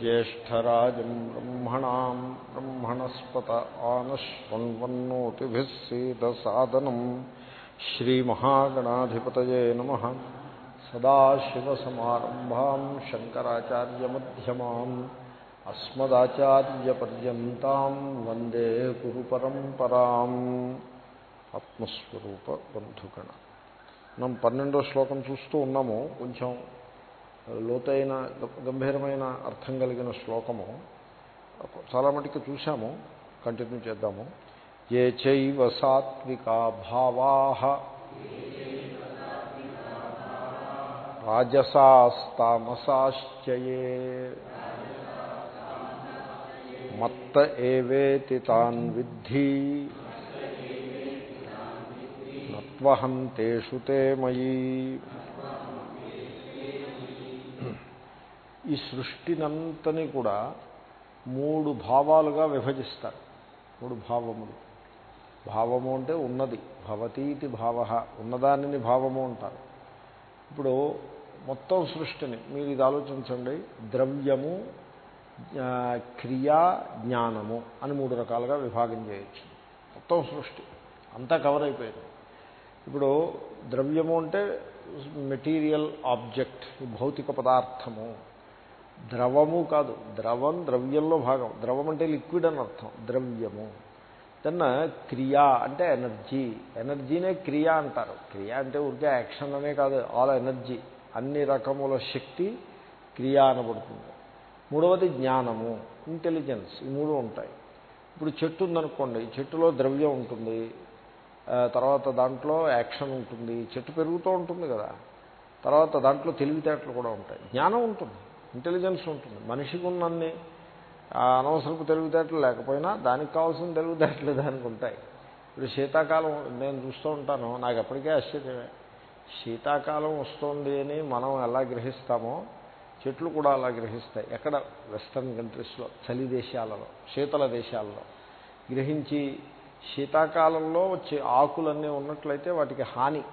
ज्येष्ठराजम् ब्रह्मणाम् ब्रह्मणस्पत आनश्वन्वन्नोतिभिः सीदसादनम् श्रीमहागणाधिपतये नमः सदाशिवसमारम्भाम् शङ्कराचार्यमध्यमाम् अस्मदाचार्यपर्यन्ताम् वन्दे गुरुपरम्पराम् ఆత్మస్వరూప బంధుగణ మనం పన్నెండో శ్లోకం చూస్తూ ఉన్నాము కొంచెం లోతైన గంభీరమైన అర్థం కలిగిన శ్లోకము. చాలా మటుకు చూశాము కంటిన్యూ చేద్దాము. ఏ చైవ సాత్వికా భావా. రాజసాస్తామసాశ్చయే. మత్త ఏవేతి తాన్ విద్ధి. నత్వహం తేషు తే మయీ. ఈ సృష్టినంతని కూడా మూడు భావాలుగా విభజిస్తారు. మూడు భావములు. భావము అంటే ఉన్నది. భవతీతి భావ. ఉన్నదానిని భావము అంటారు. ఇప్పుడు మొత్తం సృష్టిని మీరు ఇది ఆలోచించండి. ద్రవ్యము క్రియా జ్ఞానము అని మూడు రకాలుగా విభాగం చేయొచ్చు. మొత్తం సృష్టి. అంతా కవర్ అయిపోయింది. ఇప్పుడు ద్రవ్యము అంటే మెటీరియల్ ఆబ్జెక్ట్ భౌతిక పదార్థము. ద్రవము కాదు ద్రవం ద్రవ్యంలో భాగం. ద్రవం అంటే లిక్విడ్ అని అర్థం ద్రవ్యము. దెన్ క్రియా అంటే ఎనర్జీ. ఎనర్జీనే క్రియ అంటారు. క్రియ అంటే ఊరికే యాక్షన్ అనే కాదు ఆల్ ఎనర్జీ. అన్ని రకముల శక్తి క్రియా అనబడుతుంది. మూడవది జ్ఞానము ఇంటెలిజెన్స్. ఈ మూడు ఉంటాయి. ఇప్పుడు చెట్టు ఉందనుకోండి చెట్టులో ద్రవ్యం ఉంటుంది. తర్వాత దాంట్లో యాక్షన్ ఉంటుంది. చెట్టు పెరుగుతూ ఉంటుంది కదా. తర్వాత దాంట్లో తెలివితేటలు కూడా ఉంటాయి. జ్ఞానం ఉంటుంది. ఇంటెలిజెన్స్ ఉంటుంది. మనిషికి ఉన్నన్ని అనవసరపు తెలివితేటలు లేకపోయినా దానికి కావాల్సిన తెలివితేటలు దానికి ఉంటాయి. ఇప్పుడు శీతాకాలం నేను చూస్తూ ఉంటాను నాకు ఎప్పటికే ఆశ్చర్యమే. శీతాకాలం వస్తుంది అని మనం ఎలా గ్రహిస్తామో చెట్లు కూడా అలా గ్రహిస్తాయి. ఎక్కడ? వెస్ట్రన్ కంట్రీస్లో చలి దేశాలలో శీతల దేశాలలో. గ్రహించి శీతాకాలంలో వచ్చే ఆకులన్నీ ఉన్నట్లయితే వాటికి హాని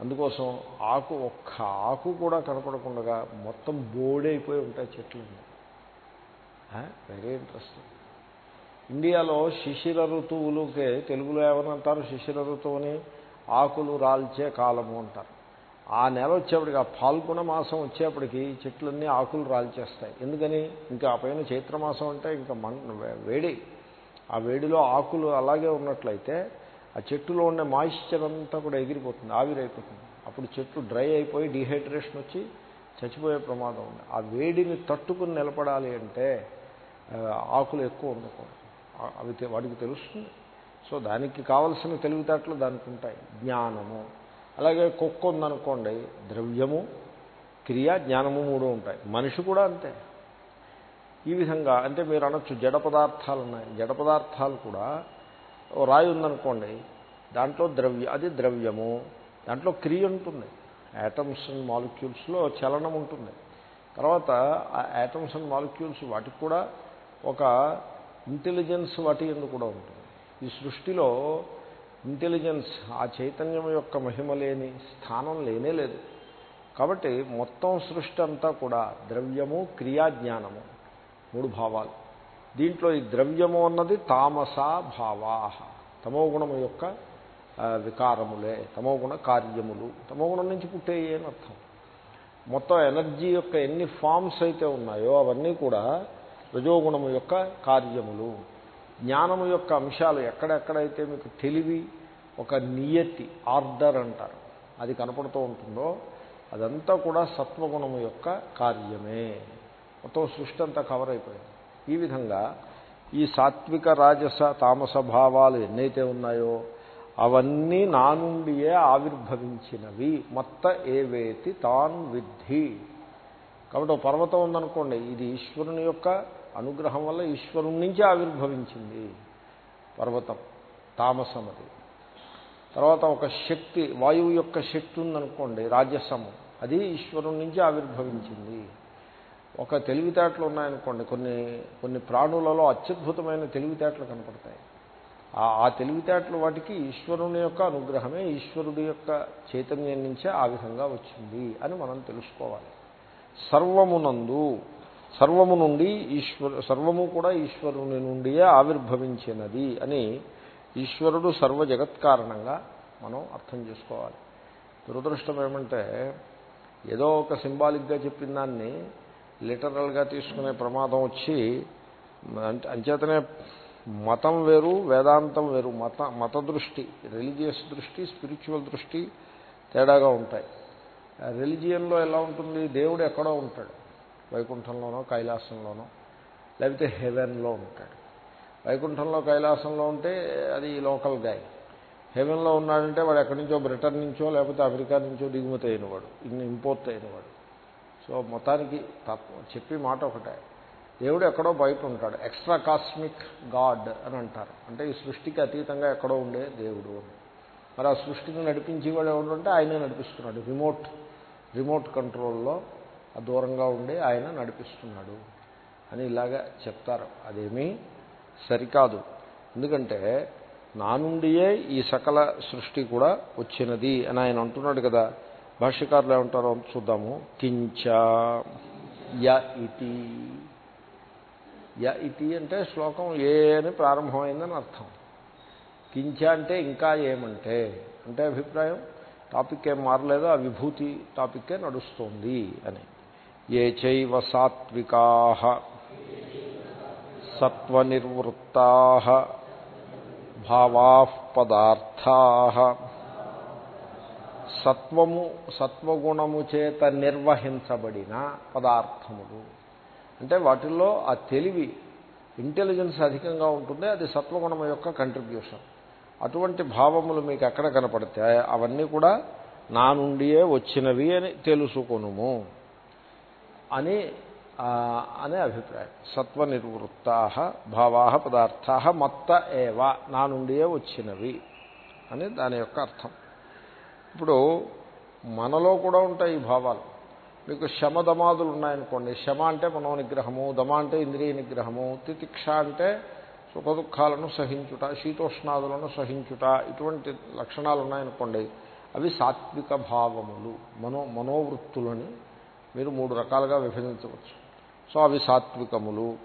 అందుకోసం ఆకు ఒక్క ఆకు కూడా కనపడకుండా మొత్తం బోడైపోయి ఉంటాయి చెట్లు. వెరీ ఇంట్రెస్టింగ్ ఇండియాలో శిశిర ఋతువులుకే తెలుగులో ఏమనంటారు శిశిర ఋతువుని ఆకులు రాల్చే కాలము అంటారు. ఆ నెల వచ్చేప్పటికి ఆ పాల్గొన మాసం వచ్చేప్పటికి చెట్లన్నీ ఆకులు రాల్చేస్తాయి. ఎందుకని? ఇంకా ఆ పైన చైత్రమాసం అంటే ఇంకా మన్ వేడి. ఆ వేడిలో ఆకులు అలాగే ఉన్నట్లయితే ఆ చెట్టులో ఉండే మాయిశ్చర్ అంతా కూడా ఎగిరిపోతుంది ఆవిరైపోతుంది. అప్పుడు చెట్టు డ్రై అయిపోయి డిహైడ్రేషన్ వచ్చి చచ్చిపోయే ప్రమాదం ఉంది. ఆ వేడిని తట్టుకుని నిలబడాలి అంటే ఆకులు ఎక్కువ ఉండకూడదు. అవి వాడికి తెలుస్తుంది. సో దానికి కావలసిన తెలివితేటలు దానికి ఉంటాయి. జ్ఞానము. అలాగే కుక్క ఉందనుకోండి ద్రవ్యము క్రియ జ్ఞానము మూడు ఉంటాయి. మనిషి కూడా అంతే. ఈ విధంగా అంటే మీరు అనొచ్చు జడ పదార్థాలు ఉన్నాయి. జడ పదార్థాలు కూడా రాయి ఉందనుకోండి దాంట్లో ద్రవ్య అది ద్రవ్యము దాంట్లో క్రియ ఉంటుంది. యాటమ్స్ అండ్ మాలిక్యూల్స్లో చలనం ఉంటుంది. తర్వాత ఆ యాటమ్స్ అండ్ మాలిక్యూల్స్ వాటికి కూడా ఒక ఇంటెలిజెన్స్ వాటి ఎందుకు కూడా ఉంటుంది. ఈ సృష్టిలో ఇంటెలిజెన్స్ ఆ చైతన్యం యొక్క మహిమ లేని స్థానం లేనే లేదు. కాబట్టి మొత్తం సృష్టి అంతా కూడా ద్రవ్యము క్రియా జ్ఞానము మూడు భావాలు. దీంట్లో ఈ ద్రవ్యము అన్నది తామసా భావా తమోగుణము యొక్క వికారములే. తమోగుణ కార్యములు. తమోగుణం నుంచి పుట్టేయి అని అర్థం? మొత్తం ఎనర్జీ యొక్క ఎన్ని ఫామ్స్ అయితే ఉన్నాయో అవన్నీ కూడా రజోగుణము యొక్క కార్యములు. జ్ఞానము యొక్క అంశాలు ఎక్కడెక్కడైతే మీకు తెలివి ఒక నియతి ఆర్డర్ అంటారు అది కనపడుతూ ఉంటుందో అదంతా కూడా సత్వగుణము యొక్క కార్యమే. మొత్తం సృష్టి అంతా కవర్ అయిపోయింది. ఈ విధంగా ఈ సాత్విక రాజస తామస భావాలు ఎన్నైతే ఉన్నాయో అవన్నీ నా నుండియే ఆవిర్భవించినవి. మత్త ఏవేతి తాన్ విద్ధి. కాబట్టి ఒక పర్వతం ఉందనుకోండి ఇది ఈశ్వరుని యొక్క అనుగ్రహం వల్ల ఈశ్వరుని నుంచి ఆవిర్భవించింది పర్వతం తామసం అది. తర్వాత ఒక శక్తి వాయువు యొక్క శక్తి ఉందనుకోండి రాజసము అది ఈశ్వరుని నుంచి ఆవిర్భవించింది. ఒక తెలివితేటలు ఉన్నాయనుకోండి కొన్ని కొన్ని ప్రాణులలో అత్యద్భుతమైన తెలివితేటలు కనపడతాయి. ఆ తెలివితేటలు వాటికి ఈశ్వరుని యొక్క అనుగ్రహమే ఈశ్వరుడి యొక్క చైతన్యం నుంచే ఆ విధంగా వచ్చింది అని మనం తెలుసుకోవాలి. సర్వమునందు సర్వము నుండి ఈశ్వరు సర్వము కూడా ఈశ్వరుని నుండియే ఆవిర్భవించినది అని ఈశ్వరుడు సర్వ జగత్కారణంగా మనం అర్థం చేసుకోవాలి. దురదృష్టం ఏమంటే ఏదో ఒక సింబాలిక్గా చెప్పిన దాన్ని లిటరల్గా తీసుకునే ప్రమాదం వచ్చి అంచేతనే మతం వేరు వేదాంతం వేరు మత మత దృష్టి రిలీజియస్ దృష్టి స్పిరిచువల్ దృష్టి తేడాగా ఉంటాయి. రిలిజియన్లో ఎలా ఉంటుంది? దేవుడు ఎక్కడో ఉంటాడు. వైకుంఠంలోనో కైలాసంలోనో లేకపోతే హెవెన్లో ఉంటాడు. వైకుంఠంలో కైలాసంలో ఉంటే అది లోకల్ గాయ హెవెన్లో ఉన్నాడంటే వాడు ఎక్కడి నుంచో బ్రిటన్ నుంచో లేకపోతే అమెరికా నుంచో దిగుమతి అయినవాడు ఇన్ని ఇంపోర్ట్ అయినవాడు. సో మొత్తానికి చెప్పి మాట ఒకటే. దేవుడు ఎక్కడో బయట ఉంటాడు. ఎక్స్ట్రా కాస్మిక్ గాడ్ అని అంటారు. అంటే ఈ సృష్టికి అతీతంగా ఎక్కడో ఉండే దేవుడు అని. మరి ఆ సృష్టిని నడిపించేవాడు ఎవడంటే ఆయనే నడిపిస్తున్నాడు. రిమోట్ రిమోట్ కంట్రోల్లో దూరంగా ఉండి ఆయన నడిపిస్తున్నాడు అని ఇలాగా చెప్తారు. అదేమీ సరికాదు. ఎందుకంటే నా నుండియే ఈ సకల సృష్టి కూడా వచ్చినది అని ఆయన అంటున్నాడు కదా. భాష్యకారులు ఏమంటారో చూద్దాము. కించ య ఇతి. య ఇతి అంటే శ్లోకం ఏ అని ప్రారంభమైందని అర్థం. కించ అంటే ఇంకా ఏమంటే అంటే అభిప్రాయం టాపిక్ ఏం మారలేదు ఆ విభూతి టాపిక్కే నడుస్తోంది అని. ఏ చైవ సాత్వికా సత్వనిర్వృత్తా భావా పదార్థా. సత్వము సత్వగుణము చేత నిర్వహించబడిన పదార్థములు. అంటే వాటిల్లో ఆ తెలివి ఇంటెలిజెన్స్ అధికంగా ఉంటుంది అది సత్వగుణం యొక్క కంట్రిబ్యూషన్ అటువంటి భావములు మీకు ఎక్కడ కనపడితే అవన్నీ కూడా నా నుండియే వచ్చినవి అని తెలుసుకొనుము అని అనే అభిప్రాయం. సత్వ నిర్వృత్తా భావా పదార్థా మత్త ఏవ నా నుండియే వచ్చినవి అని దాని యొక్క అర్థం. ఇప్పుడు మనలో కూడా ఉంటాయి ఈ భావాలు. మీకు శమదమాదులు ఉన్నాయనుకోండి శమ అంటే మనోనిగ్రహము దమ అంటే ఇంద్రియ నిగ్రహము తితిక్ష అంటే సుఖదుఖాలను సహించుట శీతోష్ణాదులను సహించుట ఇటువంటి లక్షణాలు ఉన్నాయనుకోండి అవి సాత్విక భావములు మనో మనోవృత్తులని మీరు మూడు రకాలుగా విభజించవచ్చు. సో అవి సాత్వికములు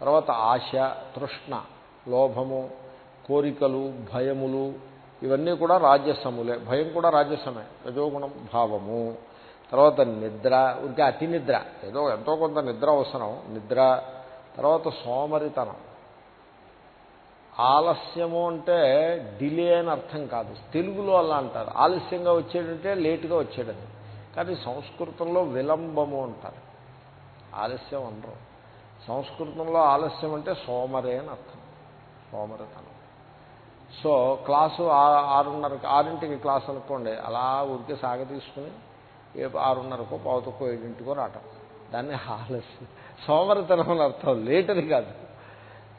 తర్వాత ఆశ తృష్ణ లోభము కోరికలు భయములు ఇవన్నీ కూడా రాజసములే. భయం కూడా రాజసమే. రజోగుణం భావము. తర్వాత నిద్ర ఇంకా అతి నిద్ర. ఏదో ఎంతో కొంత నిద్ర అవసరం. నిద్ర తర్వాత సోమరితనం. ఆలస్యము అంటే డిలే అని అర్థం కాదు. తెలుగులో అలా అంటారు. ఆలస్యంగా వచ్చేటంటే లేటుగా వచ్చేటది. కానీ సంస్కృతంలో విలంబము అంటారు. ఆలస్యం అనరు. సంస్కృతంలో ఆలస్యం అంటే సోమరే అని అర్థం. సోమరితనం. సో క్లాసు ఆరున్నరకి ఆరింటికి క్లాస్ అనుకోండి అలా ఊరికే సాగ తీసుకుని ఆరున్నరకో పావుతకో ఏడింటికో రావటం. దాన్ని ఆలస్యం. సోమరితనం అని అర్థం లేటని కాదు.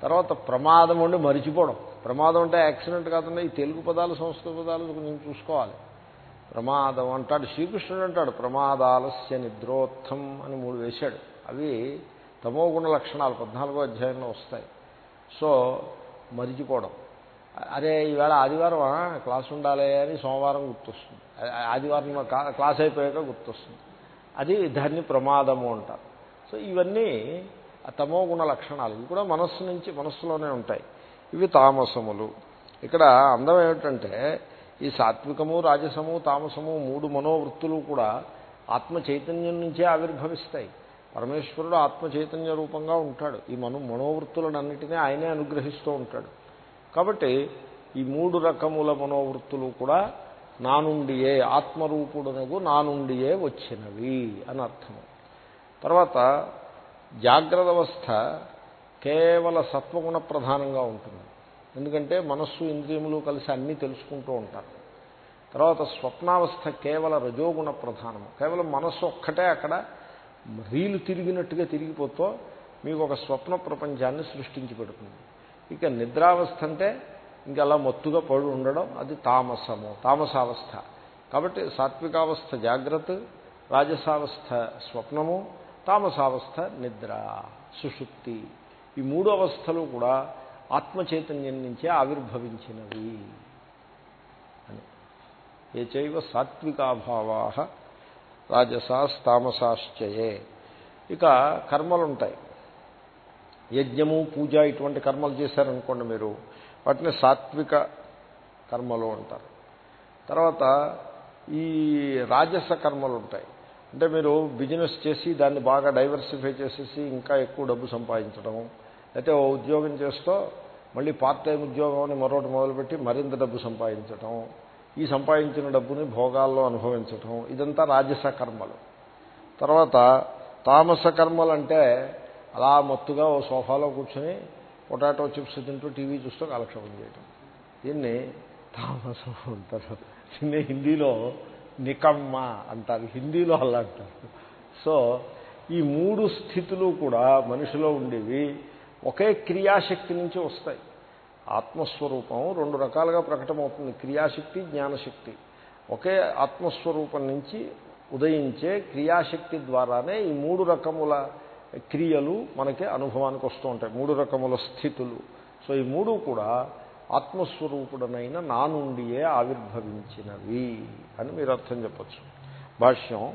తర్వాత ప్రమాదం ఉండి మరిచిపోవడం. ప్రమాదం అంటే యాక్సిడెంట్ కాకుండా ఈ తెలుగు పదాలు సంస్కృత పదాలు కొంచెం చూసుకోవాలి. ప్రమాదం అంటాడు శ్రీకృష్ణుడు అంటాడు ప్రమాదాలస్య నిద్రోత్థం అని మూడు వేశాడు. అవి తమోగుణ లక్షణాలు పద్నాలుగో అధ్యాయంలో వస్తాయి. సో మరిచిపోవడం. అదే ఈవేళ ఆదివారం క్లాస్ ఉండాలి అని సోమవారం గుర్తొస్తుంది. ఆదివారం క్లాస్ అయిపోయాక గుర్తొస్తుంది. అది దాన్ని ప్రమాదము అంటారు. సో ఇవన్నీ తమో గుణ లక్షణాలు ఇవి కూడా మనస్సు నుంచి మనస్సులోనే ఉంటాయి. ఇవి తామసములు. ఇక్కడ అందం ఏమిటంటే ఈ సాత్వికము రాజసము తామసము మూడు మనోవృత్తులు కూడా ఆత్మ చైతన్యం నుంచే ఆవిర్భవిస్తాయి. పరమేశ్వరుడు ఆత్మ చైతన్య రూపంగా ఉంటాడు. ఈ మనో మనోవృత్తులనన్నిటినీ ఆయనే అనుగ్రహిస్తూ ఉంటాడు. కాబట్టి ఈ మూడు రకముల మనోవృత్తులు కూడా నా నుండియే ఆత్మరూపుడునకు నా నుండియే వచ్చినవి అని అర్థం తర్వాత జాగ్రత్త అవస్థ కేవల సత్వగుణ ప్రధానంగా ఉంటుంది. ఎందుకంటే మనస్సు ఇంద్రియములు కలిసి అన్నీ తెలుసుకుంటూ ఉంటారు. తర్వాత స్వప్నావస్థ కేవల రజోగుణ ప్రధానము. కేవలం మనస్సు ఒక్కటే అక్కడ రీలు తిరిగినట్టుగా తిరిగిపోతూ మీకు ఒక స్వప్న ప్రపంచాన్ని సృష్టించి పెడుతుంది. ఇక నిద్రావస్థ అంటే ఇంకా అలా మత్తుగా పడి ఉండడం అది తామసము తామసావస్థ. కాబట్టి సాత్వికావస్థ జాగ్రత్త రాజసావస్థ స్వప్నము తామసావస్థ నిద్ర సుషుప్తి. ఈ మూడు అవస్థలు కూడా ఆత్మచైతన్యం నుంచే ఆవిర్భవించినవి అని. ఏ చైవ సాత్వికాభావా రాజసాస్తామసాశ్చయే. ఇక కర్మలుంటాయి. యజ్ఞము పూజ ఇటువంటి కర్మలు చేశారనుకోండి మీరు వాటిని సాత్విక కర్మలు అంటారు. తర్వాత ఈ రాజస కర్మలు ఉంటాయి. అంటే మీరు బిజినెస్ చేసి దాన్ని బాగా డైవర్సిఫై చేసేసి ఇంకా ఎక్కువ డబ్బు సంపాదించడం అయితే ఓ ఉద్యోగం చేస్తూ మళ్ళీ పార్ట్ టైం ఉద్యోగం అని మరొకటి మొదలుపెట్టి మరింత డబ్బు సంపాదించటం. ఈ సంపాదించిన డబ్బుని భోగాల్లో అనుభవించటం. ఇదంతా రాజస కర్మలు. తర్వాత తామస కర్మలు అంటే అలా మత్తుగా ఓ సోఫాలో కూర్చొని పొటాటో చిప్స్ తింటూ టీవీ చూస్తూ కాలక్షేపం చేయటం. దీన్ని తామసం అంటారు. దీన్ని హిందీలో నికమ్మ అంటారు. హిందీలో అలా అంటారు. సో ఈ మూడు స్థితులు కూడా మనిషిలో ఉండేవి ఒకే క్రియాశక్తి నుంచి వస్తాయి. ఆత్మస్వరూపం రెండు రకాలుగా ప్రకటమవుతుంది. క్రియాశక్తి జ్ఞానశక్తి. ఒకే ఆత్మస్వరూపం నుంచి ఉదయించే క్రియాశక్తి ద్వారానే ఈ మూడు రకముల క్రియలు మనకి అనుభవానికి వస్తూ ఉంటాయి. మూడు రకముల స్థితులు. సో ఈ మూడు కూడా ఆత్మస్వరూపుడనైన నా నుండియే ఆవిర్భవించినవి అని మీరు అర్థం చెప్పచ్చు. భాష్యం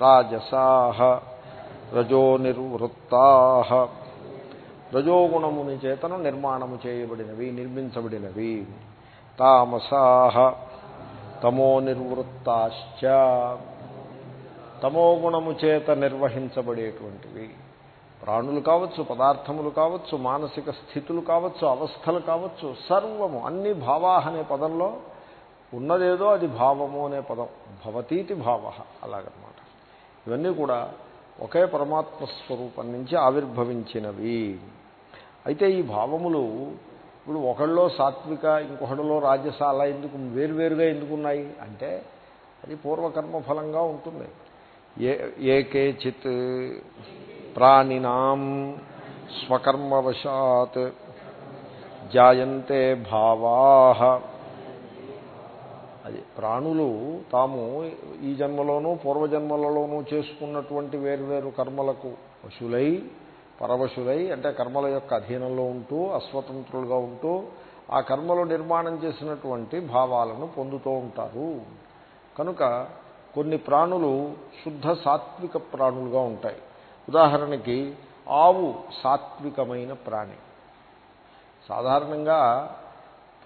రాజసాహ రజోనిర్వృత్తా రజోగుణముని చేతను నిర్మాణము చేయబడినవి నిర్మించబడినవి. తామసాహ తమో నిర్వృత్తాశ్చ. తమోగుణము చేత నిర్వహించబడేటువంటివి. ప్రాణులు కావచ్చు పదార్థములు కావచ్చు మానసిక స్థితులు కావచ్చు అవస్థలు కావచ్చు సర్వము అన్ని భావాహ అనే పదంలో ఉన్నదేదో అది భావము అనే పదం. భవతీతి భావ అలాగనమాట. ఇవన్నీ కూడా ఒకే పరమాత్మ స్వరూపం నుంచి ఆవిర్భవించినవి. అయితే ఈ భావములు ఇప్పుడు ఒకళ్ళలో సాత్విక ఇంకొకటిలో రాజస అలా ఎందుకు వేరువేరుగా ఎందుకున్నాయి అంటే అది పూర్వకర్మ ఫలంగా ఉంటుంది. ఏ ఏకేచిత్ ప్రాణినాం స్వకర్మవశాత్ జాయంతే భావా. అది ప్రాణులు తాము ఈ జన్మలోనూ పూర్వజన్మలలోనూ చేసుకున్నటువంటి వేరువేరు కర్మలకు వశులై పరవశులై అంటే కర్మల యొక్క అధీనంలో ఉంటూ అస్వతంత్రులుగా ఉంటూ ఆ కర్మలు నిర్మాణం చేసినటువంటి భావాలను పొందుతూ ఉంటారు. కనుక కొన్ని ప్రాణులు శుద్ధ సాత్విక ప్రాణులుగా ఉంటాయి. ఉదాహరణకి ఆవు సాత్వికమైన ప్రాణి. సాధారణంగా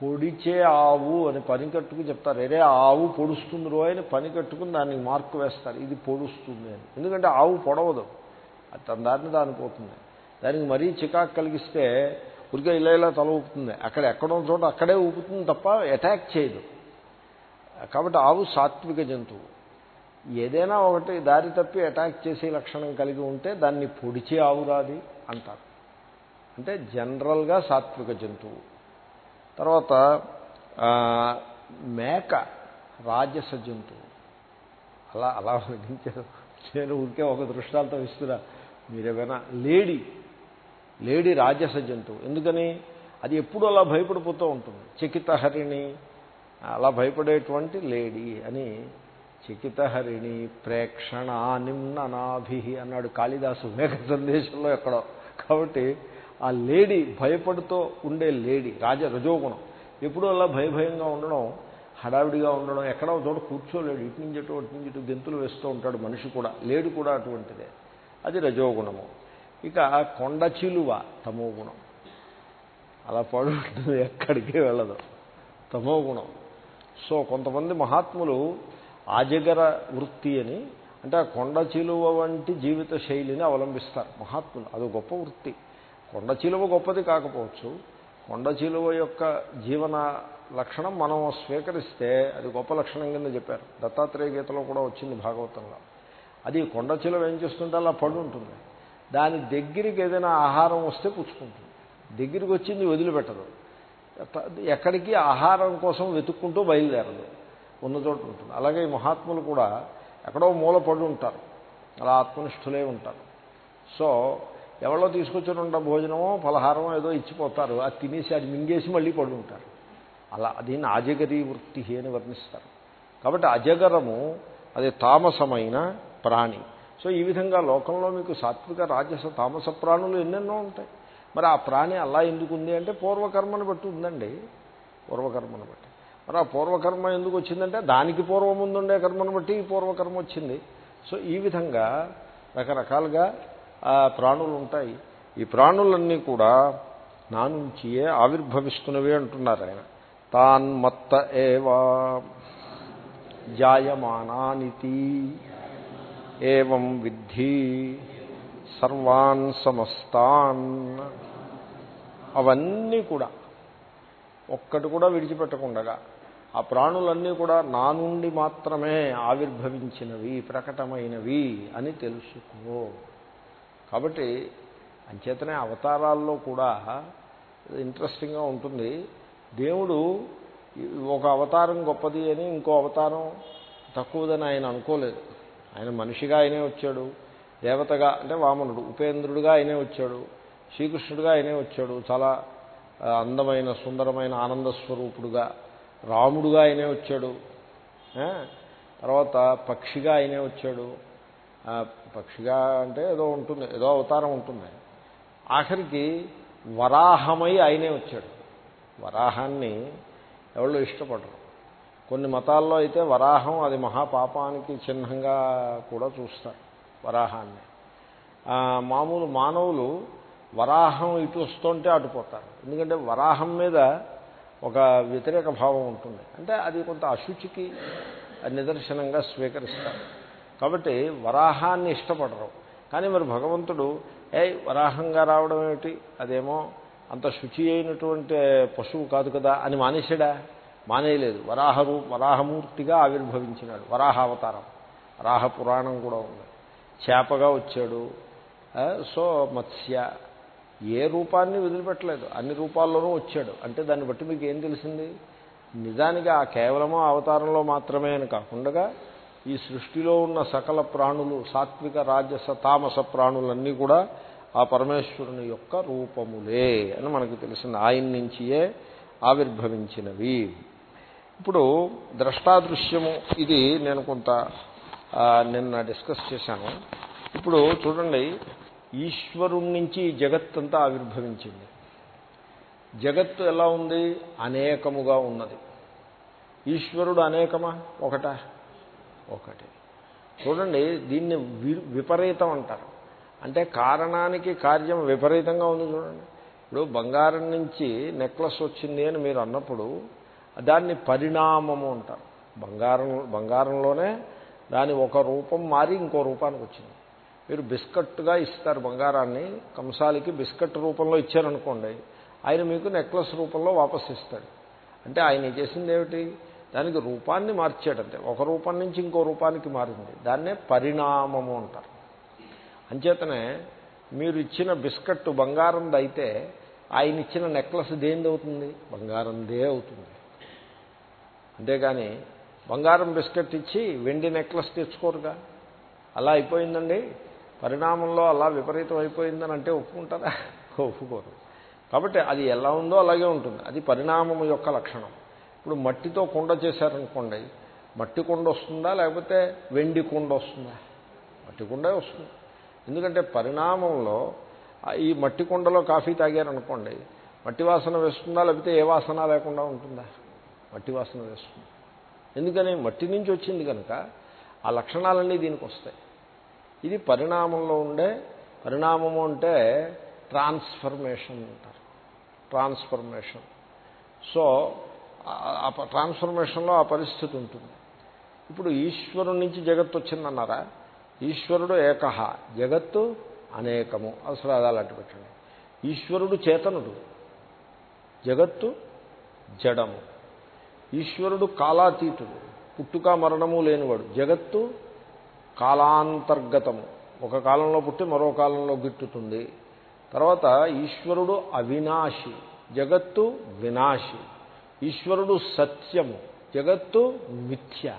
పొడిచే ఆవు అని పని కట్టుకు చెప్తారు అరే ఆవు పొడుస్తుంది రో అని పని కట్టుకుని దానికి మార్కు వేస్తారు. ఇది పొడుస్తుంది అని. ఎందుకంటే ఆవు పొడవదు. అది తన దారిని దాని పోతుంది. దానికి మరీ చికాకు కలిగిస్తే ఉరికే ఇలా ఇలా తల ఊపుతుంది. అక్కడ ఎక్కడో చోట అక్కడే ఊపుతుంది తప్ప అటాక్ చేయదు. కాబట్టి ఆవు సాత్విక జంతువు. ఏదైనా ఒకటి దారి తప్పి అటాక్ చేసే లక్షణం కలిగి ఉంటే దాన్ని పొడిచే ఆవురాది అంటారు. అంటే జనరల్గా సాత్విక జంతువు. తర్వాత మేక రాజస జంతువు. అలా అలా వర్ణించారు. నేను ఊరికే ఒక దృష్టాలతో ఇస్తున్నా. మీరేమైనా లేడీ లేడీ రాజస జంతువు. ఎందుకని? అది ఎప్పుడు అలా భయపడిపోతూ ఉంటుంది. చకితహరిణి అలా భయపడేటువంటి లేడీ అని చకితహరిణి ప్రేక్షణ నిమ్ననాభి అన్నాడు కాళిదాసు మేఘ సందేశంలో ఎక్కడో. కాబట్టి ఆ లేడీ భయపడుతూ ఉండే లేడీ రాజ రజోగుణం. ఎప్పుడూ అలా భయభయంగా ఉండడం హడావిడిగా ఉండడం ఎక్కడో చోట కూర్చోలేడు ఇటు నుంచి ఇటు అటు నుంచి ఇటు గెంతులు వేస్తూ ఉంటాడు మనిషి కూడా. లేడు కూడా అటువంటిదే. అది రజోగుణము. ఇక కొండ చిలువ తమో గుణం అలా పడుతుంది ఎక్కడికి వెళ్ళదు. తమో గుణం సో కొంతమంది మహాత్ములు ఆజగర వృత్తి అని అంటే ఆ కొండ చిలువ వంటి జీవిత శైలిని అవలంబిస్తారు మహాత్ములు. అది గొప్ప వృత్తి. కొండ చిలువ గొప్పది కాకపోవచ్చు. కొండ చిలువ యొక్క జీవన లక్షణం మనం స్వీకరిస్తే అది గొప్ప లక్షణం కింద చెప్పారు. దత్తాత్రేయ గీతలో కూడా వచ్చింది భాగవతంలో. అది కొండ చిలువ ఏం చేస్తుంటే అలా పడి ఉంటుంది. దాని దగ్గరికి ఏదైనా ఆహారం వస్తే పుచ్చుకుంటుంది. దగ్గరికి వచ్చింది వదిలిపెట్టదు. ఎక్కడికి ఆహారం కోసం వెతుక్కుంటూ బయలుదేరదు. ఉన్న చోట ఉంటుంది. అలాగే ఈ మహాత్ములు కూడా ఎక్కడో మూల పడి ఉంటారు. అలా ఆత్మనిష్ఠులే ఉంటారు. సో ఎవరో తీసుకొచ్చిన భోజనమో పలహారమో ఏదో ఇచ్చిపోతారు. అది తినేసి అది మింగేసి మళ్ళీ పడి ఉంటారు. అలా దీన్ని అజగరీ వృత్తి అని వర్ణిస్తారు. కాబట్టి అజగరము అది తామసమైన ప్రాణి. సో ఈ విధంగా లోకంలో మీకు సాత్విక రాజస తామస ప్రాణులు ఎన్నెన్నో ఉంటాయి. మరి ఆ ప్రాణి అలా ఎందుకుంది అంటే పూర్వకర్మను బట్టి ఉందండి. పూర్వకర్మను బట్టి. మరి ఆ పూర్వకర్మ ఎందుకు వచ్చిందంటే దానికి పూర్వం ముందుండే కర్మను బట్టి ఈ పూర్వకర్మ వచ్చింది. సో ఈ విధంగా రకరకాలుగా ప్రాణులు ఉంటాయి. ఈ ప్రాణులన్నీ కూడా నా నుంచియే ఆవిర్భవిస్తున్నవి అంటున్నారు ఆయన. తాన్మత్త ఏవా జాయమానానితి ఏం విద్ధి సర్వాన్ సమస్తాన్ అవన్నీ కూడా ఒక్కటి కూడా విడిచిపెట్టకుండగా ఆ ప్రాణులన్నీ కూడా నా నుండి మాత్రమే ఆవిర్భవించినవి ప్రకటమైనవి అని తెలుసుకో. కాబట్టి అంచేతనే అవతారాల్లో కూడా ఇంట్రెస్టింగ్గా ఉంటుంది. దేవుడు ఒక అవతారం గొప్పది అని ఇంకో అవతారం తక్కువదని ఆయన అనుకోలేదు. ఆయన మనిషిగా ఆయనే వచ్చాడు దేవతగా అంటే వామనుడు ఉపేంద్రుడిగా ఆయనే వచ్చాడు శ్రీకృష్ణుడిగా ఆయనే వచ్చాడు చాలా అందమైన సుందరమైన ఆనంద స్వరూపుడుగా రాముడుగా ఆయనే వచ్చాడు. తర్వాత పక్షిగా ఆయనే వచ్చాడు. పక్షిగా అంటే ఏదో ఉంటుంది ఏదో అవతారం ఉంటుంది. ఆఖరికి వరాహమై ఆయనే వచ్చాడు. వరాహాన్ని ఎవళ్ళు ఇష్టపడరు. కొన్ని మతాల్లో అయితే వరాహం అది మహాపాపానికి చిహ్నంగా కూడా చూస్తారు వరాహాన్ని. మామూలు మానవులు వరాహం ఇటు వస్తుంటే అటుపోతారు ఎందుకంటే వరాహం మీద ఒక వ్యతిరేక భావం ఉంటుంది. అంటే అది కొంత అశుచికి నిదర్శనంగా స్వీకరిస్తారు. కాబట్టి వరాహాన్ని ఇష్టపడరు. కానీ మరి భగవంతుడు ఏ వరాహంగా రావడం ఏమిటి? అదేమో అంత శుచి అయినటువంటి పశువు కాదు కదా అని మానేశాడా? మానేయలేదు. వరాహరు వరాహమూర్తిగా ఆవిర్భవించినాడు. వరాహ అవతారం వరాహ పురాణం కూడా ఉంది. చేపగా వచ్చాడు. సో మత్స్య ఏ రూపాన్ని వదిలిపెట్టలేదు. అన్ని రూపాల్లోనూ వచ్చాడు. అంటే దాన్ని బట్టి మీకు ఏం తెలిసింది? నిజానికి ఆ కేవలము అవతారంలో మాత్రమే అని కాకుండా ఈ సృష్టిలో ఉన్న సకల ప్రాణులు సాత్విక రాజస తామస ప్రాణులన్నీ కూడా ఆ పరమేశ్వరుని యొక్క రూపములే అని మనకు తెలిసింది. ఆయన నుంచియే ఆవిర్భవించినవి. ఇప్పుడు ద్రష్టాదృశ్యము ఇది నేను కొంత నిన్న డిస్కస్ చేశాను. ఇప్పుడు చూడండి ఈశ్వరుడి నుంచి జగత్తంతా ఆవిర్భవించింది. జగత్తు ఎలా ఉంది? అనేకముగా ఉన్నది. ఈశ్వరుడు అనేకమా? ఒకట? ఒకటి. చూడండి దీన్ని విపరీతం అంటారు. అంటే కారణానికి కార్యం విపరీతంగా ఉంది చూడండి. ఇప్పుడు బంగారం నుంచి నెక్లెస్ వచ్చింది అని మీరు అన్నప్పుడు దాన్ని పరిణామము అంటారు. బంగారం బంగారంలోనే దాని ఒక రూపం మారి ఇంకో రూపానికి వచ్చింది. మీరు బిస్కట్గా ఇస్తారు బంగారాన్ని కంసాలికి బిస్కట్ రూపంలో ఇచ్చారనుకోండి ఆయన మీకు నెక్లెస్ రూపంలో వాపస్ ఇస్తాడు. అంటే ఆయన చేసింది ఏమిటి? దానికి రూపాన్ని మార్చాడంతే. ఒక రూపం నుంచి ఇంకో రూపానికి మారింది. దాన్నే పరిణామము అంటారు. అంచేతనే మీరు ఇచ్చిన బిస్కట్ బంగారంది అయితే ఆయన ఇచ్చిన నెక్లెస్ దేనిది అవుతుంది? బంగారందే అవుతుంది. అంతేగాని బంగారం బిస్కెట్ ఇచ్చి వెండి నెక్లెస్ తెచ్చుకోరుగా. అలా అయిపోయిందండి? పరిణామంలో అలా విపరీతం అయిపోయిందని అంటే ఒప్పుకుంటారా? ఒప్పుకోరు. కాబట్టి అది ఎలా ఉందో అలాగే ఉంటుంది. అది పరిణామం యొక్క లక్షణం. ఇప్పుడు మట్టితో కుండ చేశారనుకోండి మట్టి కుండ వస్తుందా లేకపోతే వెండి కుండ వస్తుందా? మట్టి కుండే వస్తుంది. ఎందుకంటే పరిణామంలో ఈ మట్టి కుండలో కాఫీ తాగారనుకోండి మట్టి వాసన వేస్తుందా లేకపోతే ఏ వాసన లేకుండా ఉంటుందా? మట్టి వాసన వేస్తుంది. ఎందుకని? మట్టి నుంచి వచ్చింది కనుక ఆ లక్షణాలన్నీ దీనికి వస్తాయి ఇది పరిణామంలో ఉండే పరిణామము అంటే ట్రాన్స్ఫర్మేషన్ అంటారు. ట్రాన్స్ఫర్మేషన్. సో ట్రాన్స్ఫర్మేషన్లో ఆ పరిస్థితి ఉంటుంది. ఇప్పుడు ఈశ్వరుడి నుంచి జగత్తు వచ్చిందన్నారా? ఈశ్వరుడు ఏకహ జగత్తు అనేకము. అసలు అది అలాంటి పెట్టండి. ఈశ్వరుడు చేతనుడు జగత్తు జడము. ఈశ్వరుడు కాలాతీతుడు పుట్టుక మరణము లేనివాడు జగత్తు కాలాంతర్గతము. ఒక కాలంలో పుట్టి మరో కాలంలో గిట్టుతుంది. తర్వాత ఈశ్వరుడు అవినాశి జగత్తు వినాశి. ఈశ్వరుడు సత్యము జగత్తు మిథ్య.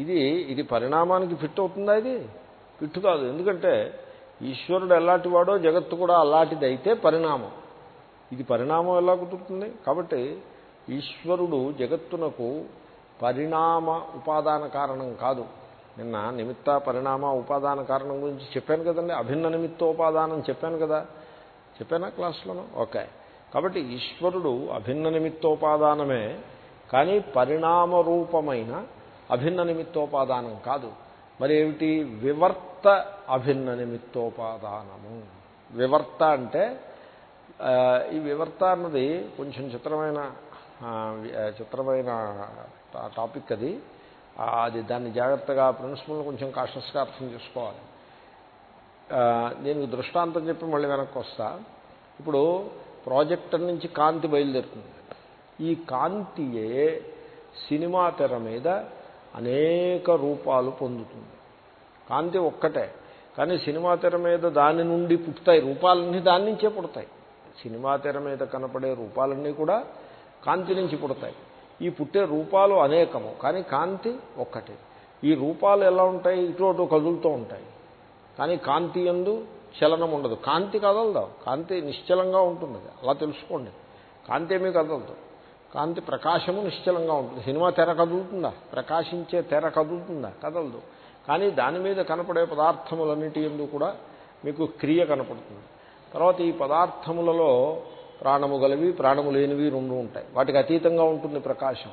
ఇది ఇది పరిణామానికి ఫిట్ అవుతుందా ఇది? ఫిట్ కాదు. ఎందుకంటే ఈశ్వరుడు ఎలాంటి వాడో జగత్తు కూడా అలాంటిది అయితే పరిణామం. ఇది పరిణామం ఎలా కుదురుతుంది? కాబట్టి ఈశ్వరుడు జగత్తునకు పరిణామ ఉపాదాన కారణం కాదు. నిన్న నిమిత్త పరిణామ ఉపాదాన కారణం గురించి చెప్పాను కదండి. అభిన్న నిమిత్తోపాదానం చెప్పాను కదా. చెప్పానా క్లాస్లోనూ? ఓకే. కాబట్టి ఈశ్వరుడు అభిన్న నిమిత్తోపాదానమే కానీ పరిణామ రూపమైన అభిన్న నిమిత్తోపాదానం కాదు. మరి ఏమిటి? వివర్త అభిన్న నిమిత్తోపాదానము. వివర్త అంటే ఈ వివర్త అన్నది కొంచెం చిత్రమైన చిత్రమైన టాపిక్ అది. అది దాన్ని జాగ్రత్తగా ప్రిన్సిపల్ని కొంచెం కాషస్గా అర్థం చేసుకోవాలి. నేను దీనికి దృష్టాంతం చెప్పి మళ్ళీ వెనక్కి వస్తా. ఇప్పుడు ప్రాజెక్టర్ నుంచి కాంతి బయలుదేరుతుంది. ఈ కాంతియే సినిమా తెర మీద అనేక రూపాలు పొందుతుంది. కాంతి ఒక్కటే కానీ సినిమా తెర మీద దాని నుండి పుట్టుతాయి రూపాలన్నీ దాని నుంచే పుడతాయి. సినిమా తెర మీద కనపడే రూపాలన్నీ కూడా కాంతి నుంచి పుడతాయి. ఈ పుట్టే రూపాలు అనేకము కానీ కాంతి ఒక్కటి. ఈ రూపాలు ఎలా ఉంటాయి? ఇటు అటు కదులుతూ ఉంటాయి. కానీ కాంతి ఎందు చలనం ఉండదు. కాంతి కదలదు. కాంతి నిశ్చలంగా ఉంటుంది. అలా తెలుసుకోండి. కాంతి ఏమీ కదలదు. కాంతి ప్రకాశము నిశ్చలంగా ఉంటుంది. సినిమా తెర కదులుతుందా? ప్రకాశించే తెర కదులుతుందా? కదలదు. కానీ దాని మీద కనపడే పదార్థములన్నిటి ఎందు కూడా మీకు క్రియ కనపడుతుంది. తర్వాత ఈ పదార్థములలో ప్రాణము గలవి ప్రాణము లేనివి రెండు ఉంటాయి. వాటికి అతీతంగా ఉంటుంది ప్రకాశం.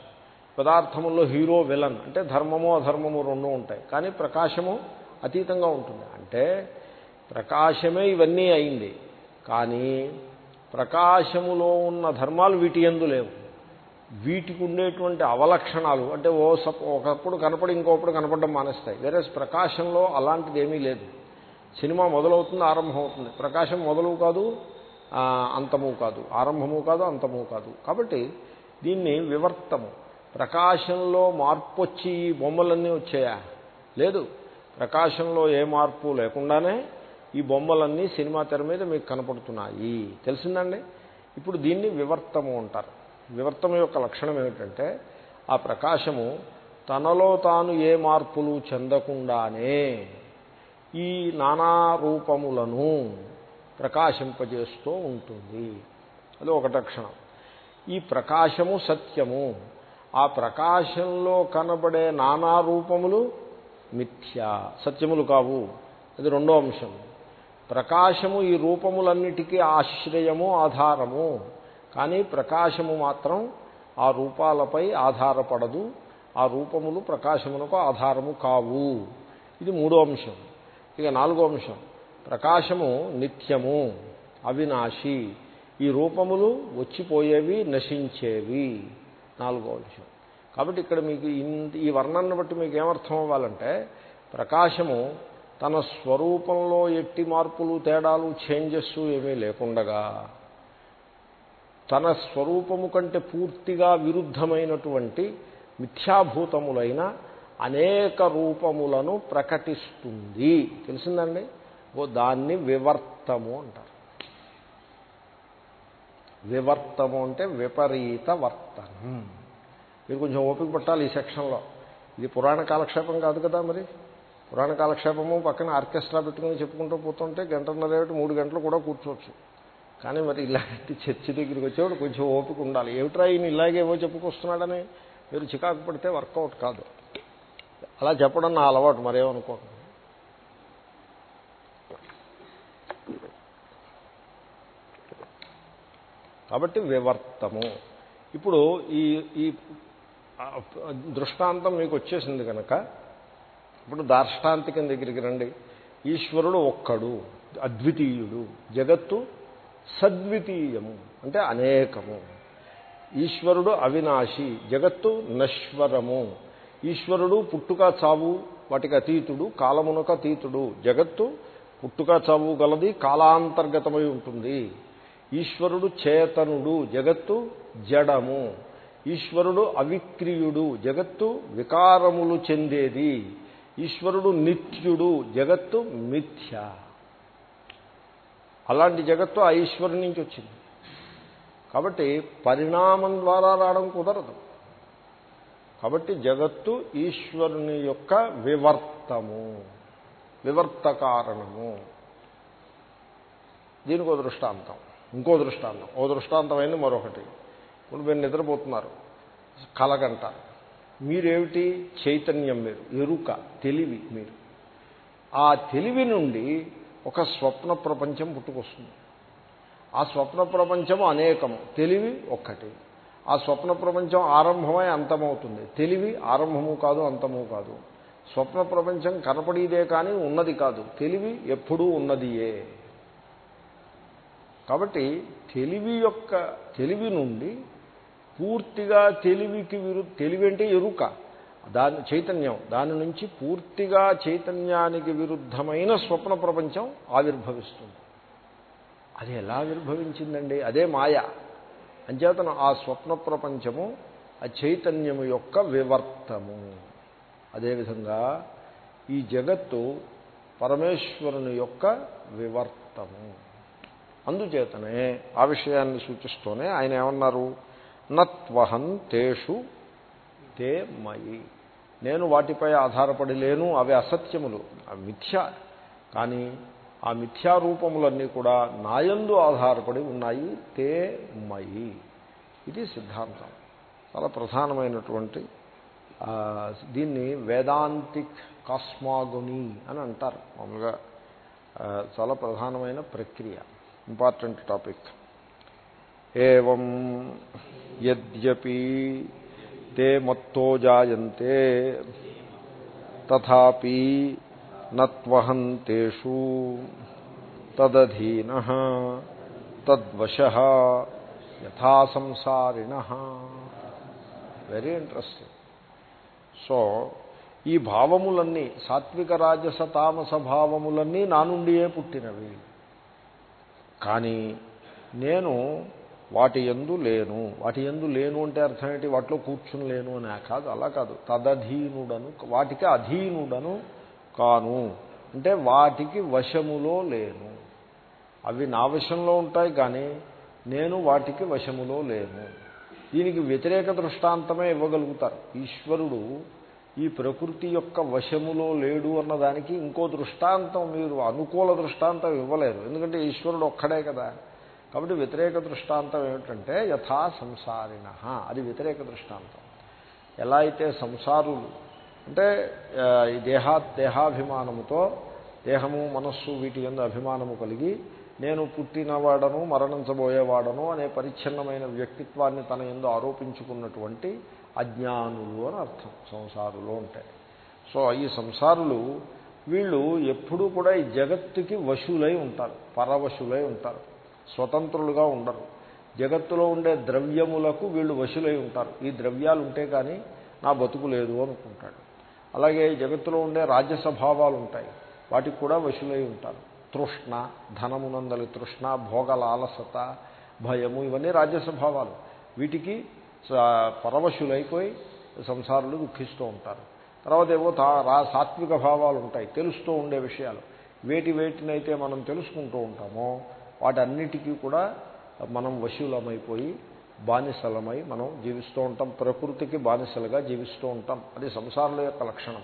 పదార్థముల్లో హీరో విలన్ అంటే ధర్మము అధర్మము రెండు ఉంటాయి. కానీ ప్రకాశము అతీతంగా ఉంటుంది. అంటే ప్రకాశమే ఇవన్నీ అయింది. కానీ ప్రకాశములో ఉన్న ధర్మాలు వీటి ఎందు లేవు. వీటికి ఉండేటువంటి అవలక్షణాలు అంటే ఓ సప్ ఒకప్పుడు కనపడి ఇంకొకప్పుడు కనపడడం మానేస్తాయి. వేరే ప్రకాశంలో అలాంటిది ఏమీ లేదు. సినిమా మొదలవుతుంది ఆరంభం అవుతుంది ప్రకాశం మొదలు కాదు అంతము కాదు. ఆరంభము కాదు అంతము కాదు. కాబట్టి దీన్ని వివర్తము. ప్రకాశంలో మార్పు వచ్చి ఈ బొమ్మలన్నీ వచ్చాయా? లేదు. ప్రకాశంలో ఏ మార్పు లేకుండానే ఈ బొమ్మలన్నీ సినిమా తెర మీద మీకు కనపడుతున్నాయి. తెలిసిందండి? ఇప్పుడు దీన్ని వివర్తము అంటారు. వివర్తము యొక్క లక్షణం ఏమిటంటే ఆ ప్రకాశము తనలో తాను ఏ మార్పులు చెందకుండానే ఈ నానా రూపములను ప్రకాశింపజేస్తూ ఉంటుంది. అది ఒక లక్షణం. ఈ ప్రకాశము సత్యము. ఆ ప్రకాశంలో కనబడే నానా రూపములు మిథ్య సత్యములు కావు. అది రెండో అంశం. ప్రకాశము ఈ రూపములన్నిటికీ ఆశ్రయము ఆధారము. కానీ ప్రకాశము మాత్రం ఆ రూపాలపై ఆధారపడదు. ఆ రూపములు ప్రకాశమునకు ఆధారము కావు. ఇది మూడో అంశం. ఇక నాలుగో అంశం. ప్రకాశము నిత్యము అవినాశి. ఈ రూపములు వచ్చిపోయేవి నశించేవి. నాలుగో అంశం. కాబట్టి ఇక్కడ మీకు ఈ వర్ణాన్ని బట్టి మీకు ఏమర్థం అవ్వాలంటే ప్రకాశము తన స్వరూపంలో ఎట్టి మార్పులు తేడాలు చేంజెస్ ఏమీ లేకుండగా తన స్వరూపము కంటే పూర్తిగా విరుద్ధమైనటువంటి మిథ్యాభూతములైన అనేక రూపములను ప్రకటిస్తుంది. తెలిసిందండి? ఓ దాన్ని వివర్తము అంటారు. వివర్తము అంటే విపరీత వర్తనం. మీరు కొంచెం ఓపిక పట్టాలి ఈ సెక్షన్లో. ఇది పురాణ కాలక్షేపం కాదు కదా మరి? పురాణ కాలక్షేపము పక్కన ఆర్కెస్ట్రా పెట్టుకుని చెప్పుకుంటూ పోతుంటే గంటన్నర ఏమిటి మూడు గంటలు కూడా కూర్చోవచ్చు. కానీ మరి ఇలాంటి చర్చ దగ్గరికి వచ్చేవాడు కొంచెం ఓపిక ఉండాలి. ఏమిట్రా ఈయన ఇలాగేవో చెప్పుకొస్తున్నాడని మీరు చికాకు పడితే వర్కౌట్ కాదు. అలా చెప్పడం నా అలవాటు మరేమనుకోకండి. కాబట్టి వివర్తము. ఇప్పుడు ఈ ఈ దృష్టాంతం మీకు వచ్చేసింది కనుక ఇప్పుడు దార్ష్టాంతికం దగ్గరికి రండి. ఈశ్వరుడు ఒక్కడు అద్వితీయుడు. జగత్తు సద్వితీయము అంటే అనేకము. ఈశ్వరుడు అవినాశి జగత్తు నశ్వరము. ఈశ్వరుడు పుట్టుక చావు వాటికి అతీతుడు కాలమునకు అతీతుడు. జగత్తు పుట్టుక చావు గలది కాలాంతర్గతమై ఉంటుంది. ఈశ్వరుడు చేతనుడు జగత్తు జడము. ఈశ్వరుడు అవిక్రియుడు జగత్తు వికారములు చెందేది. ఈశ్వరుడు నిత్యుడు జగత్తు మిథ్య. అలాంటి జగత్తు ఆ ఈశ్వరుని నుంచి వచ్చింది. కాబట్టి పరిణామం ద్వారా రావడం కుదరదు. కాబట్టి జగత్తు ఈశ్వరుని యొక్క వివర్తము వివర్త కారణము. దీనికి దృష్టాంతం. ఇంకో దృష్టాంతం. ఓ దృష్టాంతమైంది మరొకటి. ఇప్పుడు మీరు నిద్రపోతున్నారు. కలగంటారు మీరేమిటి? చైతన్యం మీరు. ఎరుక. తెలివి మీరు. ఆ తెలివి నుండి ఒక స్వప్న ప్రపంచం పుట్టుకొస్తుంది. ఆ స్వప్న ప్రపంచము అనేకము తెలివి ఒక్కటి. ఆ స్వప్న ప్రపంచం ఆరంభమై అంతమవుతుంది. తెలివి ఆరంభము కాదు అంతము కాదు. స్వప్న ప్రపంచం కనపడేదే కానీ ఉన్నది కాదు. తెలివి ఎప్పుడూ ఉన్నదియే. కాబట్టి తెలివి యొక్క తెలివి నుండి పూర్తిగా తెలివికి విరు తెలివి అంటే ఎరుక. దాని చైతన్యం. దాని నుంచి పూర్తిగా చైతన్యానికి విరుద్ధమైన స్వప్న ప్రపంచం ఆవిర్భవిస్తుంది. అది ఎలా ఆవిర్భవించిందండి? అదే మాయ. అంచేతను ఆ స్వప్న ప్రపంచము ఆ చైతన్యము యొక్క వివర్తము. అదేవిధంగా ఈ జగత్తు పరమేశ్వరుని యొక్క వివర్తము. అందుచేతనే ఆ విషయాన్ని సూచిస్తూనే ఆయన ఏమన్నారు? నత్వహం తేషు తే మయి. నేను వాటిపై ఆధారపడి లేను అవి అసత్యములు అవి మిథ్య. కానీ ఆ మిథ్యారూపములన్నీ కూడా నాయందు ఆధారపడి ఉన్నాయి తే మయి. ఇది సిద్ధాంతం. చాలా ప్రధానమైనటువంటి దీన్ని వేదాంతిక్ కాస్మాగుని అని అంటారు. మామూలుగా చాలా ప్రధానమైన ప్రక్రియ. ఇంపార్టెంట్ టాపిక్ ఏం యద్యపి తే మత్తో జాయంతే తథాపి నత్వహంతేషు తదధీన తద్వశ యథా సంసారిణ వెరీ ఇంట్రెస్టింగ్ సో ఈ భావములన్నీ సాత్విక రాజస తామస భావములన్నీ నా నుండియే పుట్టినవి. కానీ నేను వాటి ఎందు లేను. వాటి ఎందు లేను అంటే అర్థం ఏంటి? వాటిలో కూర్చుని లేను అనే కాదు అలా కాదు. తదధీనుడను వాటికి అధీనుడను కాను. అంటే వాటికి వశములో లేను. అవి నా వశంలో ఉంటాయి కానీ నేను వాటికి వశములో లేను. దీనికి వ్యతిరేక దృష్టాంతమే ఇవ్వగలుగుతారు. ఈశ్వరుడు ఈ ప్రకృతి యొక్క వశములో లేడు అన్నదానికి ఇంకో దృష్టాంతం మీరు అనుకూల దృష్టాంతం ఇవ్వలేరు ఎందుకంటే ఈశ్వరుడు ఒక్కడే కదా. కాబట్టి వ్యతిరేక దృష్టాంతం ఏమిటంటే యథా సంసారిణ. అది వ్యతిరేక దృష్టాంతం. ఎలా అయితే సంసారులు అంటే ఈ దేహా దేహాభిమానముతో దేహము మనస్సు వీటి ఎందు అభిమానము కలిగి నేను పుట్టినవాడను మరణించబోయేవాడను అనే పరిచ్ఛిన్నమైన వ్యక్తిత్వాన్ని తన ఎందు ఆరోపించుకున్నటువంటి అజ్ఞానులు అని అర్థం. సంసారులు ఉంటాయి సో ఈ సంసారులు వీళ్ళు ఎప్పుడూ కూడా ఈ జగత్తుకి వశులై ఉంటారు. పరవశులై ఉంటారు. స్వతంత్రులుగా ఉండరు. జగత్తులో ఉండే ద్రవ్యములకు వీళ్ళు వశులై ఉంటారు. ఈ ద్రవ్యాలు ఉంటే కానీ నా బతుకు లేదు అనుకుంటాడు. అలాగే జగత్తులో ఉండే రాజ్యస్వభావాలు ఉంటాయి. వాటికి కూడా వశులై ఉంటారు. తృష్ణ ధనమునందలి తృష్ణ భోగలాలసత భయము ఇవన్నీ రాజ్యస్వభావాలు వీటికి పరవశులైపోయి సంసారులు దుఃఖిస్తూ ఉంటారు. తర్వాత ఏవో రా సాత్విక భావాలు ఉంటాయి తెలుస్తూ ఉండే విషయాలు. వేటి వేటినైతే మనం తెలుసుకుంటూ ఉంటామో వాటన్నిటికీ కూడా మనం వశులమైపోయి బానిసలమై మనం జీవిస్తూ ఉంటాం. ప్రకృతికి బానిసలుగా జీవిస్తూ ఉంటాం. అది సంసారుల యొక్క లక్షణం.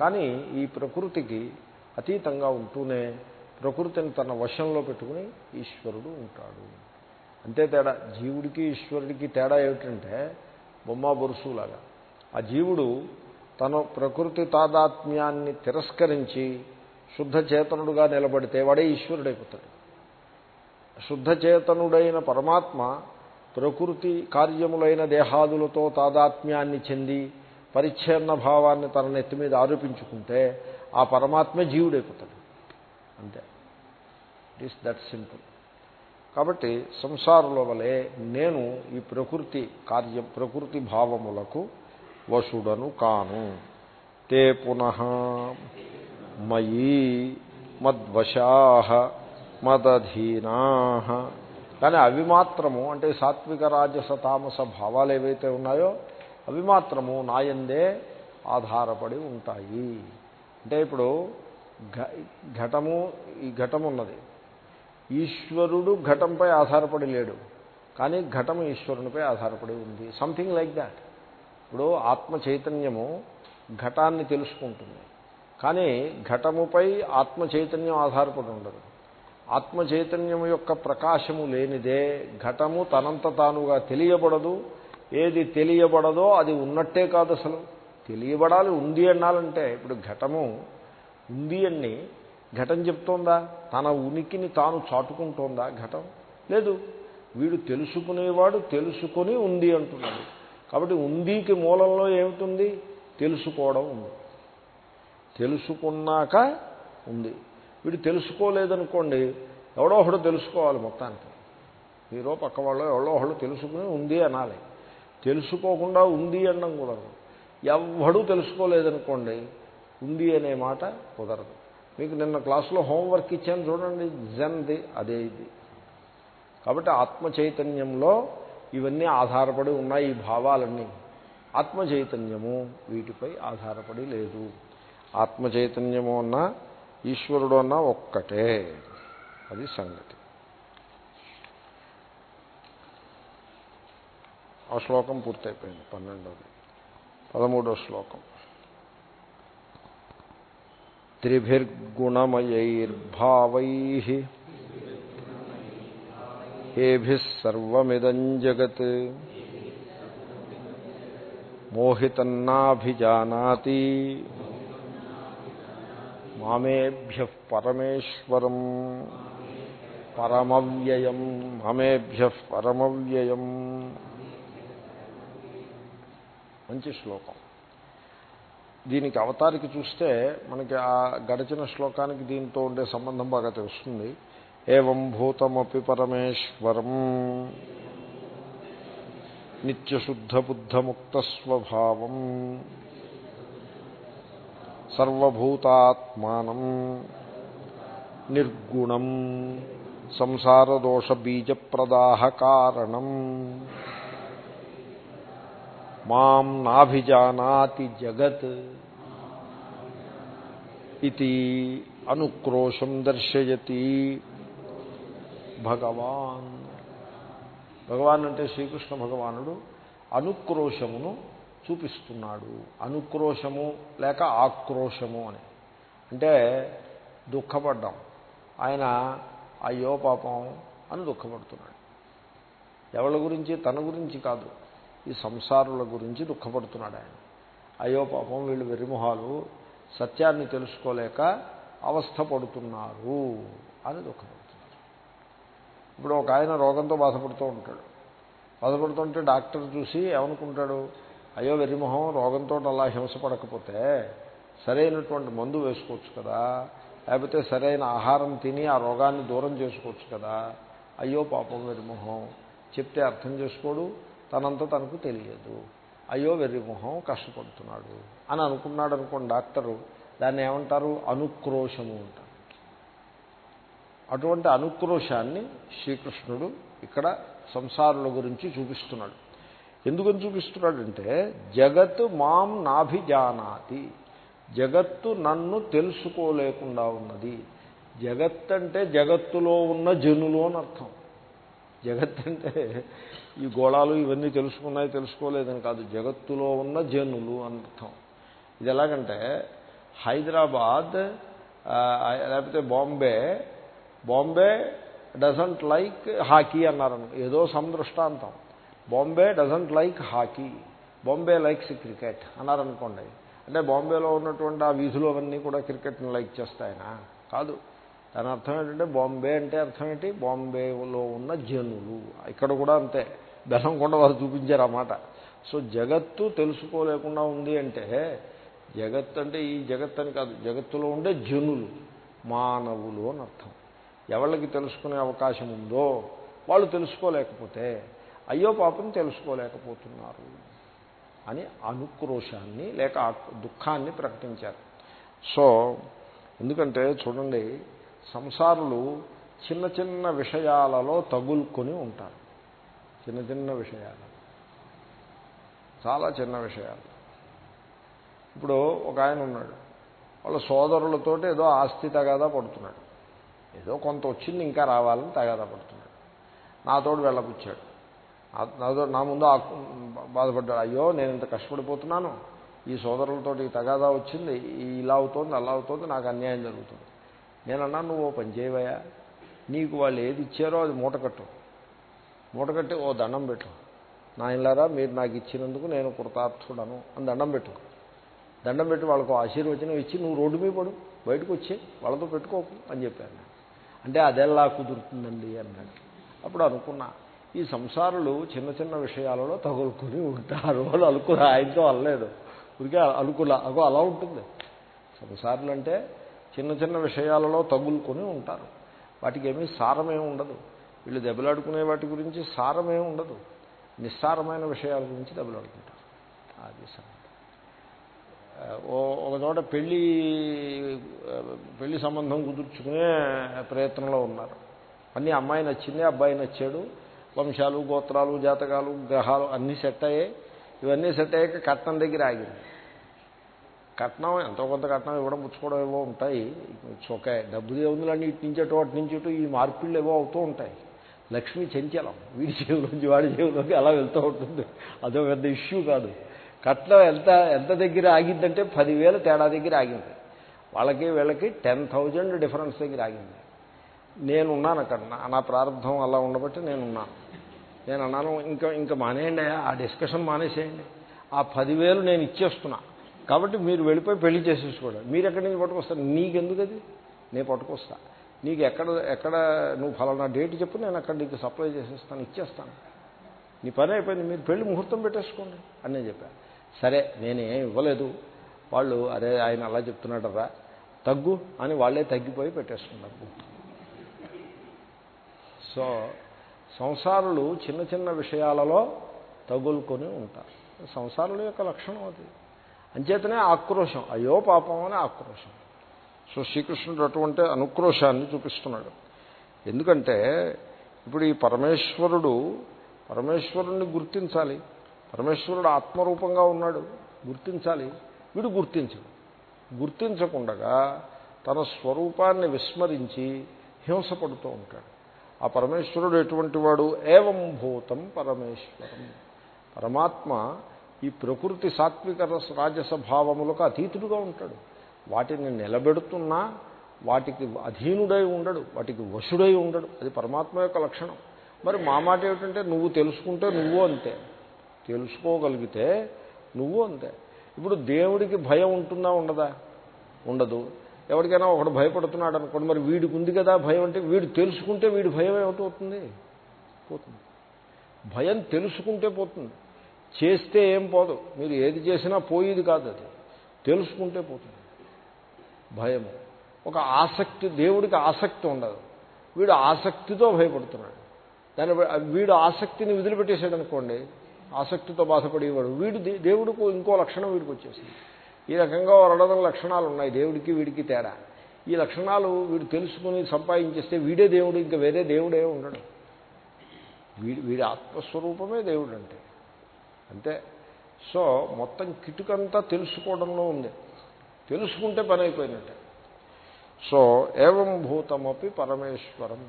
కానీ ఈ ప్రకృతికి అతీతంగా ఉంటూనే ప్రకృతిని తన వశంలో పెట్టుకుని ఈశ్వరుడు ఉంటాడు. అంతే తేడా. జీవుడికి ఈశ్వరుడికి తేడా ఏమిటంటే బొమ్మ బొరుసులాగా ఆ జీవుడు తన ప్రకృతి తాదాత్మ్యాన్ని తిరస్కరించి శుద్ధ చేతనుడుగా నిలబడితే వాడే ఈశ్వరుడైపోతాడు. శుద్ధచేతనుడైన పరమాత్మ ప్రకృతి కార్యములైన దేహాదులతో తాదాత్మ్యాన్ని చెంది పరిచ్ఛిన్న భావాన్ని తన నెత్తి మీద ఆరోపించుకుంటే ఆ పరమాత్మే జీవుడైపోతాడు. అంతే. ఇట్ ఈస్ దట్ సింపుల్ కాబట్టి సంసారుల వలె నేను ఈ ప్రకృతి కార్యం ప్రకృతి భావములకు వశుడను కాను. తే పునః మయీ మద్వశా మదధీనా. కానీ అవి మాత్రము అంటే సాత్విక రాజస తామస భావాలు ఏవైతే ఉన్నాయో అవి మాత్రము నాయందే ఆధారపడి ఉంటాయి. అంటే ఇప్పుడు ఘటము ఈ ఘటం ఉన్నది ఈశ్వరుడు ఘటంపై ఆధారపడి లేడు. కానీ ఘటం ఈశ్వరునిపై ఆధారపడి ఉంది. Something like that. ఇప్పుడు ఆత్మ చైతన్యము ఘటాన్ని తెలుసుకుంటుంది. కానీ ఘటముపై ఆత్మ చైతన్యం ఆధారపడి ఉండదు. ఆత్మ చైతన్యం యొక్క ప్రకాశము లేనిదే ఘటము తనంత తానుగా తెలియబడదు. ఏది తెలియబడదో అది ఉన్నట్టే కాదు అసలు. తెలియబడాలి ఉంది అనాలంటే. ఇప్పుడు ఘటము ఉంది అని ఘటం చెప్తోందా? తన ఉనికిని తాను చాటుకుంటోందా ఘటం? లేదు. వీడు తెలుసుకునేవాడు తెలుసుకొని ఉంది అంటున్నాడు. కాబట్టి ఉందికి మూలంలో ఏమిటి తెలుసుకోవడం ఉంది. తెలుసుకున్నాక ఉంది. వీడు తెలుసుకోలేదనుకోండి ఎవడో ఒకడు తెలుసుకోవాలి మొత్తానికి. మీరో పక్క వాళ్ళు ఎవడో ఒకళ్ళు తెలుసుకుని ఉంది అనాలి. తెలుసుకోకుండా ఉంది అనడం కుదరదు. ఎవడూ తెలుసుకోలేదనుకోండి ఉంది అనే మాట కుదరదు. మీకు నిన్న క్లాసులో హోంవర్క్ ఇచ్చాను చూడండి జన్ది అదే ఇది కాబట్టి ఆత్మ చైతన్యంలో ఇవన్నీ ఆధారపడి ఉన్నాయి ఈ భావాలన్నీ. ఆత్మ చైతన్యము వీటిపై ఆధారపడి లేదు. ఆత్మ చైతన్యము ఈశ్వరుడు అన్న ఒక్కటే. అది సంగతి. ఆ శ్లోకం పూర్తయిపోయింది పన్నెండవది పదమూడో శ్లోకం. త్రిభిర్గుణమయైర్భావై ఏభిస్సర్వమిదం జగత్ మోహితన్నాభిజానాతి మామేభ్య పరమేశ్వరం పరమవ్యయం మామేభ్య పరమవ్యయం మంచి శ్లోకం దీనికి అవతారికి చూస్తే మనకి ఆ గడిచిన శ్లోకానికి దీంతో ఉండే సంబంధం బాగా తెలుస్తుంది. ఏం భూతమపి పరమేశ్వరం. నిత్యశుద్ధబుద్ధముక్తస్వభావం. సర్వభూతాత్మానం. నిర్గుణం. సంసారదోషబీజప్రదాహకారణం. మాం నాభిజానాతి జగత్ ఇది అనుక్రోశం దర్శయతి. భగవాన్. భగవాన్ అంటే శ్రీకృష్ణ భగవానుడు అనుక్రోశమును చూపిస్తున్నాడు. అనుక్రోశము లేక ఆక్రోశము అని. అంటే దుఃఖపడ్డాం. ఆయన అయ్యో పాపం అని దుఃఖపడుతున్నాడు. ఎవరి గురించి? తన గురించి కాదు. ఈ సంసారుల గురించి దుఃఖపడుతున్నాడు ఆయన. అయ్యో పాపం వీళ్ళు వెరిమొహాలు సత్యాన్ని తెలుసుకోలేక అవస్థ పడుతున్నారు అని దుఃఖపడుతున్నారు. ఇప్పుడు ఒక ఆయన రోగంతో బాధపడుతూ ఉంటాడు. బాధపడుతుంటే డాక్టర్ చూసి ఏమనుకుంటాడు? అయ్యో వెర్రిమొహం రోగంతో అలా హింసపడకపోతే సరైనటువంటి మందు వేసుకోవచ్చు కదా లేకపోతే సరైన ఆహారం తిని ఆ రోగాన్ని దూరం చేసుకోవచ్చు కదా. అయ్యో పాపం వెర్రిమొహం చెప్తే అర్థం చేసుకోడు తనంత తనకు తెలియదు. అయ్యో వెర్రిమొహం కష్టపడుతున్నాడు. అని అనుకున్నాడు అనుకోండి డాక్టరు దాన్ని ఏమంటారు? అనుక్రోశము అంటారు. అటువంటి అనుక్రోశాన్ని శ్రీకృష్ణుడు ఇక్కడ సంసారుల గురించి చూపిస్తున్నాడు. ఎందుకని చూపిస్తున్నాడంటే జగత్తు మాం నాభిజానాతి. జగత్తు నన్ను తెలుసుకోలేకుండా ఉన్నది. జగత్ అంటే జగత్తులో ఉన్న జనులు అని అర్థం. జగత్ అంటే ఈ గోళాలు ఇవన్నీ తెలుసుకున్నాయి తెలుసుకోలేదని కాదు. జగత్తులో ఉన్న జనులు అర్థం ఇది ఎలాగంటే హైదరాబాద్ లేకపోతే Bombay Bombay doesn't like hockey అన్నారు ఏదో సందృష్టాంతం. Bombay doesn't like hockey Bombay likes cricket అన్నారనుకోండి. అంటే బాంబేలో ఉన్నటువంటి ఆ వీధులు అవన్నీ కూడా క్రికెట్ని లైక్ చేస్తాయనా? కాదు. దాని అర్థం ఏంటంటే బాంబే అంటే అర్థం ఏంటి? బాంబేలో ఉన్న జనులు. ఇక్కడ కూడా అంతే. బెల్లం కొండ వారు చూపించారు అన్నమాట సో జగత్తు తెలుసుకోలేకుండా ఉంది అంటే జగత్ అంటే ఈ జగత్ అని కాదు జగత్తులో ఉండే జనులు మానవులు అని అర్థం. ఎవరికి తెలుసుకునే అవకాశం ఉందో వాళ్ళు తెలుసుకోలేకపోతే అయ్యో పాపం తెలుసుకోలేకపోతున్నారు అని అనుక్రోషాన్ని లేక దుఃఖాన్ని ప్రకటించారు. సో ఎందుకంటే చూడండి సంసారులు చిన్న చిన్న విషయాలలో తగులుకొని ఉంటారు. చిన్న చిన్న విషయాలు. చాలా చిన్న విషయాలు. ఇప్పుడు ఒక ఆయన ఉన్నాడు. వాళ్ళ సోదరులతోటి ఏదో ఆస్తి తగాదా పడుతున్నాడు. ఏదో కొంత వచ్చింది ఇంకా రావాలని తగాదా పడుతున్నాడు. నాతోడు వెళ్ళపుచ్చాడు. నాతో నా ముందు బాధపడ్డాడు. అయ్యో నేను ఇంత కష్టపడిపోతున్నాను. ఈ సోదరులతోటి తగాదా వచ్చింది. ఇలా అవుతోంది అలా అవుతోంది నాకు అన్యాయం జరుగుతుంది. నేనన్నా నువ్వు ఓ పని చేయవయా నీకు వాళ్ళు ఏది ఇచ్చారో అది మూటకట్టు మూటకట్టి ఓ దండం పెట్టు. నాయనలారా మీరు నాకు ఇచ్చినందుకు నేను కృతార్థుడను అని దండం పెట్టు. దండం పెట్టి వాళ్ళకు ఆశీర్వచనం ఇచ్చి నువ్వు రోడ్డు మీద పడు బయటకు వచ్చి వాళ్ళతో పెట్టుకోకు అని చెప్పాను అంటే అదెలా కుదురుతుందండి అన్నాడు. అప్పుడు అనుకున్నా ఈ సంసారులు చిన్న చిన్న విషయాలలో తగులుకొని ఉంటారు వాళ్ళు అనుకున్నా. ఆయనతో అనలేదు. ఊరికే అలుకులా అగో అలా ఉంటుంది. సంసారులు అంటే చిన్న చిన్న విషయాలలో తగులుకొని ఉంటారు. వాటికి ఏమీ సారమే ఉండదు. వీళ్ళు దెబ్బలాడుకునే వాటి గురించి సారమే ఉండదు. నిస్సారమైన విషయాల గురించి దెబ్బలాడుకుంటారు. అది సంగతి. ఓ ఒక చోట పెళ్ళి పెళ్ళి సంబంధం కుదుర్చుకునే ప్రయత్నంలో ఉన్నారు. అన్నీ అమ్మాయి నచ్చింది అబ్బాయి నచ్చాడు. వంశాలు గోత్రాలు జాతకాలు గ్రహాలు అన్నీ సెట్ అయ్యాయి. ఇవన్నీ సెట్ అయ్యాక కట్నం దగ్గర ఆగింది. కట్నం ఎంతో కొంత కట్నం ఇవ్వడం పుచ్చుకోవడం ఏవో ఉంటాయి. ఓకే డబ్బు దేవుందులన్నీ ఇటు నుంచి అటు అటు నుంచి ఇటు ఈ మార్పిళ్ళు ఏవో అవుతూ ఉంటాయి. లక్ష్మీ చంచలం వీడి చెవులోంచి వాడి చెవులోకి అలా వెళ్తూ ఉంటుంది. అదో పెద్ద ఇష్యూ కాదు. కట్నం ఎంత ఎంత దగ్గర ఆగిందంటే పదివేల తేడా దగ్గర ఆగింది. వాళ్ళకి వీళ్ళకి టెన్ థౌజండ్ డిఫరెన్స్ దగ్గర ఆగింది. నేనున్నాను అక్కడ నా ప్రారంభం అలా ఉండబట్టి నేనున్నాను. నేను అన్నాను ఇంకా ఇంకా మానేయండి ఆ డిస్కషన్ మానేసేయండి. ఆ పదివేలు నేను ఇచ్చేస్తున్నా. కాబట్టి మీరు వెళ్ళిపోయి పెళ్ళి చేసేసుకోండి. మీరు ఎక్కడి నుంచి పట్టుకొస్తారు? నీకెందుకు అది నేను పట్టుకొస్తా. నీకు ఎక్కడ ఎక్కడ నువ్వు ఫలానా డేట్ చెప్పు నేను అక్కడ నీకు సప్లై చేసేస్తాను ఇచ్చేస్తాను. నీ పని అయిపోయింది. మీరు పెళ్ళి ముహూర్తం పెట్టేసుకోండి అని నేను చెప్పాను సరే నేనేం ఇవ్వలేదు. వాళ్ళు అరే ఆయన అలా చెప్తున్నాడరా తగ్గు అని వాళ్ళే తగ్గిపోయి పెట్టేసుకున్నారు. సో సంసారులు చిన్న చిన్న విషయాలలో తగులుకొని ఉంటారు. సంసారుల యొక్క లక్షణం అది. అంచేతనే ఆక్రోశం. అయ్యో పాపం అని ఆక్రోశం. సో శ్రీకృష్ణుడు అటువంటి అనుక్రోశాన్ని చూపిస్తున్నాడు. ఎందుకంటే ఇప్పుడు ఈ పరమేశ్వరుడు పరమేశ్వరుణ్ణి గుర్తించాలి. పరమేశ్వరుడు ఆత్మరూపంగా ఉన్నాడు. గుర్తించాలి. వీడు గుర్తించడు. గుర్తించకుండగా తన స్వరూపాన్ని విస్మరించి హింసపడుతూ ఉంటాడు. ఆ పరమేశ్వరుడు ఎటువంటి వాడు ఏవం భూతం పరమేశ్వరం. పరమాత్మ ఈ ప్రకృతి సాత్విక రాజస భావములకు అతీతుడుగా ఉంటాడు. వాటిని నిలబెడుతున్నా వాటికి అధీనుడై ఉండడు వాటికి వశుడై ఉండడు. అది పరమాత్మ యొక్క లక్షణం. మరి మా మాట ఏమిటంటే నువ్వు తెలుసుకుంటే నువ్వు అంతే. తెలుసుకోగలిగితే నువ్వు అంతే. ఇప్పుడు దేవుడికి భయం ఉంటుందా ఉండదా? ఉండదు. ఎవరికైనా ఒకడు భయపడుతున్నాడు అనుకోండి మరి వీడికి ఉంది కదా భయం అంటే వీడు తెలుసుకుంటే వీడి భయం ఏమిటవుతుంది పోతుంది. భయం తెలుసుకుంటే పోతుంది. చేస్తే ఏం పోదు. మీరు ఏది చేసినా పోయేది కాదు అది. తెలుసుకుంటే పోతుంది. భయం ఒక ఆసక్తి దేవుడికి ఆసక్తి ఉండదు. వీడు ఆసక్తితో భయపడుతున్నాడు. దాని వీడు ఆసక్తిని వదిలిపెట్టేశాడు అనుకోండి ఆసక్తితో బాధపడేవాడు. వీడు దేవుడికి ఇంకో లక్షణం వీడికి వచ్చేసింది. ఈ రకంగా రెండు లక్షణాలు ఉన్నాయి. దేవుడికి వీడికి తేడా. ఈ లక్షణాలు వీడు తెలుసుకుని సంపాదించేస్తే వీడే దేవుడు ఇంకా వేరే దేవుడే ఉండడు. వీడి వీడి ఆత్మస్వరూపమే దేవుడు అంటే అంతే. సో మొత్తం కిటుకంతా తెలుసుకోవడంలో ఉంది. తెలుసుకుంటే పని అయిపోయినట్టే. సో ఏవం భూతమపి పరమేశ్వరం.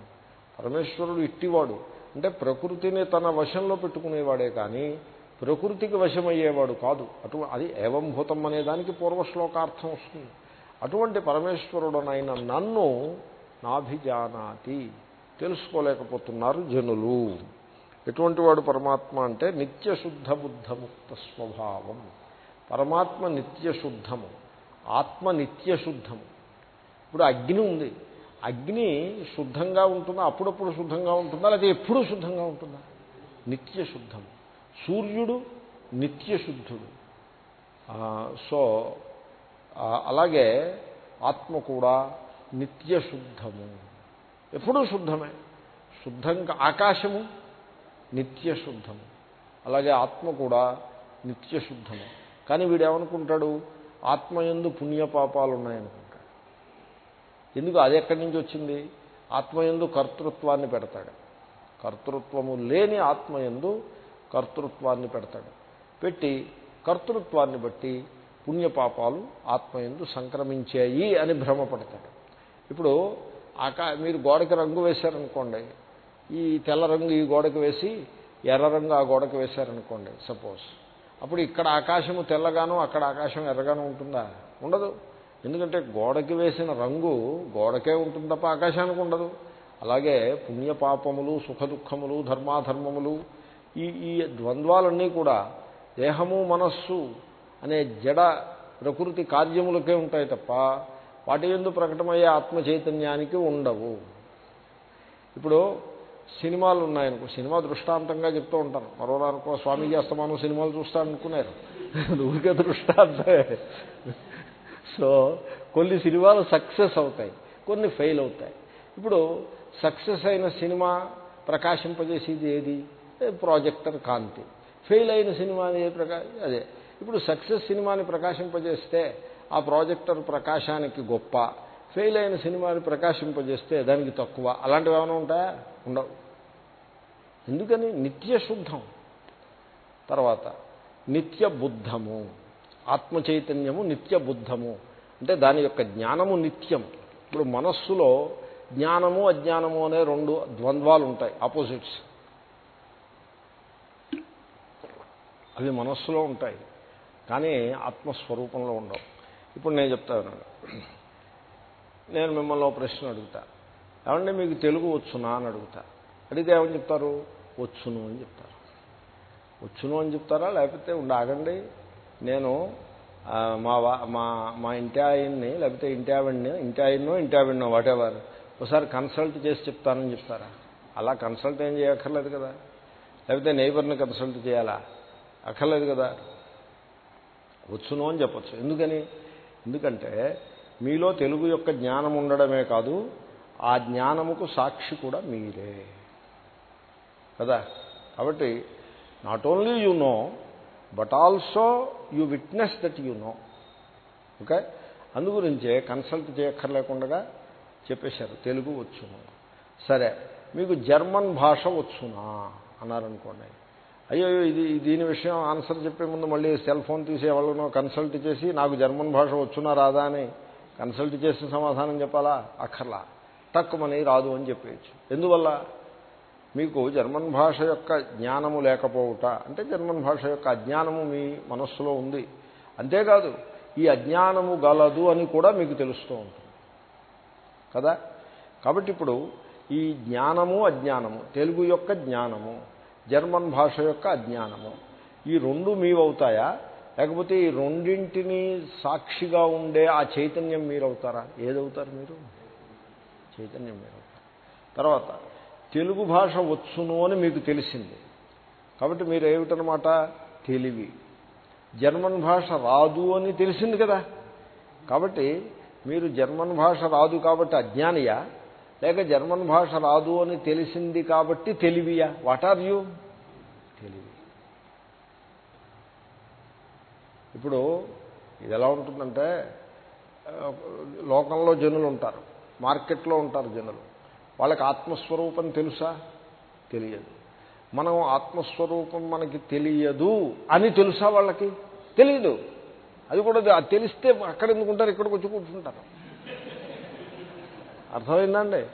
పరమేశ్వరుడు ఇట్టివాడు. అంటే ప్రకృతిని తన వశంలో పెట్టుకునేవాడే కానీ ప్రకృతికి వశమయ్యేవాడు కాదు. అటు అది ఏవం భూతం అనే దానికి పూర్వశ్లోకార్థం వస్తుంది. అటువంటి పరమేశ్వరుడనైన నన్ను నాభిజానాతి. తెలుసుకోలేకపోతున్నారు జనులు. ఎటువంటి వాడు పరమాత్మ అంటే నిత్యశుద్ధ బుద్ధముక్త స్వభావం. పరమాత్మ నిత్యశుద్ధము ఆత్మ నిత్యశుద్ధము. ఇప్పుడు అగ్ని ఉంది. అగ్ని శుద్ధంగా ఉంటుందా? అప్పుడప్పుడు శుద్ధంగా ఉంటుందా? లేదా ఎప్పుడూ శుద్ధంగా ఉంటుందా? నిత్యశుద్ధము. సూర్యుడు నిత్యశుద్ధుడు. సో అలాగే ఆత్మ కూడా నిత్యశుద్ధము. ఎప్పుడూ శుద్ధమే. శుద్ధంగా ఆకాశము నిత్యశుద్ధము. అలాగే ఆత్మ కూడా నిత్యశుద్ధము. కానీ వీడేమనుకుంటాడు? ఆత్మయందు పుణ్యపాపాలు ఉన్నాయనుకుంటాడు ఎందుకు? అది ఎక్కడి నుంచి వచ్చింది? ఆత్మయందు కర్తృత్వాన్ని పెడతాడు. కర్తృత్వము లేని ఆత్మయందు కర్తృత్వాన్ని పెడతాడు. పెట్టి కర్తృత్వాన్ని బట్టి పుణ్యపాపాలు ఆత్మయందు సంక్రమించాయి అని భ్రమపడతాడు. ఇప్పుడు ఆకా మీరు గోడకి రంగు వేశారనుకోండి ఈ తెల్ల రంగు ఈ గోడకు వేసి ఎర్ర రంగు ఆ గోడకు వేశారనుకోండి సపోజ్. అప్పుడు ఇక్కడ ఆకాశము తెల్లగాను అక్కడ ఆకాశం ఎర్రగాను ఉంటుందా? ఉండదు. ఎందుకంటే గోడకి వేసిన రంగు గోడకే ఉంటుంది తప్ప ఆకాశానికి ఉండదు. అలాగే పుణ్యపాపములు సుఖదుఖములు ధర్మాధర్మములు ఈ ఈ ద్వంద్వాలన్నీ కూడా దేహము మనస్సు అనే జడ ప్రకృతి కార్యములకే ఉంటాయి తప్ప వాటి ఎందు ప్రకటమయ్యే ఆత్మ చైతన్యానికి ఉండవు. ఇప్పుడు సినిమాలు ఉన్నాయనుకో సినిమా దృష్టాంతంగా చెప్తూ ఉంటాను మరోలా అనుకో స్వామీజీ అస్తమానం సినిమాలు చూస్తాననుకున్నారు ఊరికే దృష్టాంతే. సో కొన్ని సినిమాలు సక్సెస్ అవుతాయి కొన్ని ఫెయిల్ అవుతాయి. ఇప్పుడు సక్సెస్ అయిన సినిమా ప్రకాశింపజేసేది ఏది? ప్రాజెక్టర్ కాంతి. ఫెయిల్ అయిన సినిమా ఏ ప్రకా అదే. ఇప్పుడు సక్సెస్ సినిమాని ప్రకాశింపజేస్తే ఆ ప్రాజెక్టర్ ప్రకాశానికి గొప్ప. ఫెయిల్ అయిన సినిమాని ప్రకాశింపజేస్తే దానికి తక్కువ. అలాంటివి ఏమైనా ఉంటాయా? ఉండవు. ఎందుకని? నిత్య శుద్ధం. తర్వాత నిత్య బుద్ధము. ఆత్మ చైతన్యము నిత్య బుద్ధము. అంటే దాని యొక్క జ్ఞానము నిత్యం. ఇప్పుడు మనస్సులో జ్ఞానము అజ్ఞానము అనే రెండు ద్వంద్వాలు ఉంటాయి. ఆపోజిట్స్ అవి మనస్సులో ఉంటాయి. కానీ ఆత్మస్వరూపంలో ఉండవు. ఇప్పుడు నేను చెప్తాను. నేను మిమ్మల్ని ఒక ప్రశ్న అడుగుతా. ఏమంటే మీకు తెలుగు వచ్చునా అని అడుగుతా. అడిగితే ఏమని చెప్తారు? వచ్చును అని చెప్తారు. వచ్చును అని చెప్తారా? లేకపోతే ఉండాగండి ఆగండి. నేను మా వా మా మా ఇంటి ఆయన్ని లేకపోతే ఇంటి ఆవిడ్ని ఇంటి ఆయన్నో ఇంటి ఆవిడ్నో వాటెవర్ ఒకసారి కన్సల్ట్ చేసి చెప్తానని చెప్తారా? అలా కన్సల్ట్ ఏం చేయక్కర్లేదు కదా. లేకపోతే నైబర్ని కన్సల్ట్ చేయాలా? అక్కర్లేదు కదా. వచ్చును అని చెప్పచ్చు. ఎందుకని? ఎందుకంటే మీలో తెలుగు యొక్క జ్ఞానం ఉండడమే కాదు ఆ జ్ఞానముకు సాక్షి కూడా మీరే. కదా? కాబట్టి not only you know but also you witness that you know okay అందుగురించే consult చేయక్కర్లేకుండా చెప్పేశారు. తెలుగు వచ్చును. సరే మీకు జర్మన్ భాష వచ్చునా? అన్నారనుకోండి. అయ్యో ఇది దీని విషయం ఆన్సర్ చెప్పే ముందు మళ్ళీ సెల్ ఫోన్ తీసేవాళ్ళను కన్సల్ట్ చేసి నాకు జర్మన్ భాష వచ్చునా రాదా అని కన్సల్ట్ చేసి సమాధానం చెప్పాలా? అక్కర్లా. తక్కువని రాదు అని చెప్పేయచ్చు. ఎందువల్ల? మీకు జర్మన్ భాష యొక్క జ్ఞానము లేకపోవుట. అంటే జర్మన్ భాష యొక్క అజ్ఞానము మీ మనస్సులో ఉంది. అంతేకాదు ఈ అజ్ఞానము గలదు అని కూడా మీకు తెలుస్తూ ఉంటుంది. కదా? కాబట్టి ఇప్పుడు ఈ జ్ఞానము అజ్ఞానము తెలుగు యొక్క జ్ఞానము జర్మన్ భాష యొక్క అజ్ఞానము ఈ రెండు మీవవుతాయా? లేకపోతే ఈ రెండింటిని సాక్షిగా ఉండే ఆ చైతన్యం మీరవుతారా? ఏదవుతారు మీరు? చైతన్యం మీరవుతారు తర్వాత తెలుగు భాష వచ్చును అని మీకు తెలిసింది. కాబట్టి మీరు ఏమిటనమాట తెలివి. జర్మన్ భాష రాదు అని తెలిసింది కదా. కాబట్టి మీరు జర్మన్ భాష రాదు కాబట్టి అజ్ఞానియా? లేక జర్మన్ భాష రాదు అని తెలిసింది కాబట్టి తెలివియా? What are you? తెలివి. ఇప్పుడు ఇది ఎలా ఉంటుందంటే లోకంలో జనులు ఉంటారు మార్కెట్లో ఉంటారు జనులు. వాళ్ళకి ఆత్మస్వరూపం తెలుసా? తెలియదు. మనం ఆత్మస్వరూపం మనకి తెలియదు అని తెలుసా వాళ్ళకి? తెలియదు అది కూడా అది తెలిస్తే అక్కడ ఎందుకుంటారు ఇక్కడికి వచ్చి కూర్చుంటారు. అర్థమైందండి?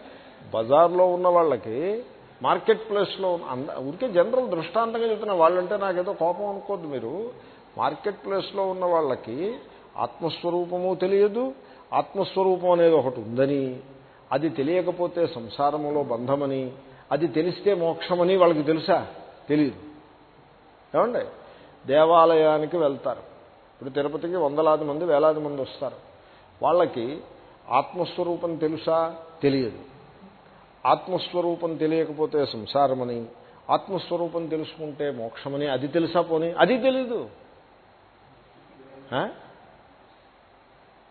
బజార్లో ఉన్న వాళ్ళకి మార్కెట్ ప్లేస్లో అంద ఊరికే జనరల్ దృష్టాంతంగా చెప్తున్నా వాళ్ళంటే నాకేదో కోపం అనుకోద్దు మీరు. మార్కెట్ ప్లేస్లో ఉన్న వాళ్ళకి ఆత్మస్వరూపము తెలియదు ఆత్మస్వరూపం అనేది ఒకటి ఉందని అది తెలియకపోతే సంసారములో బంధమని అది తెలిస్తే మోక్షమని వాళ్ళకి తెలుసా? తెలియదు ఏమండి? దేవాలయానికి వెళ్తారు. ఇప్పుడు తిరుపతికి వందలాది మంది వేలాది మంది వస్తారు. వాళ్ళకి ఆత్మస్వరూపం తెలుసా? తెలియదు. ఆత్మస్వరూపం తెలియకపోతే సంసారమని ఆత్మస్వరూపం తెలుసుకుంటే మోక్షమని అది తెలుసా పోనీ? అది తెలీదు.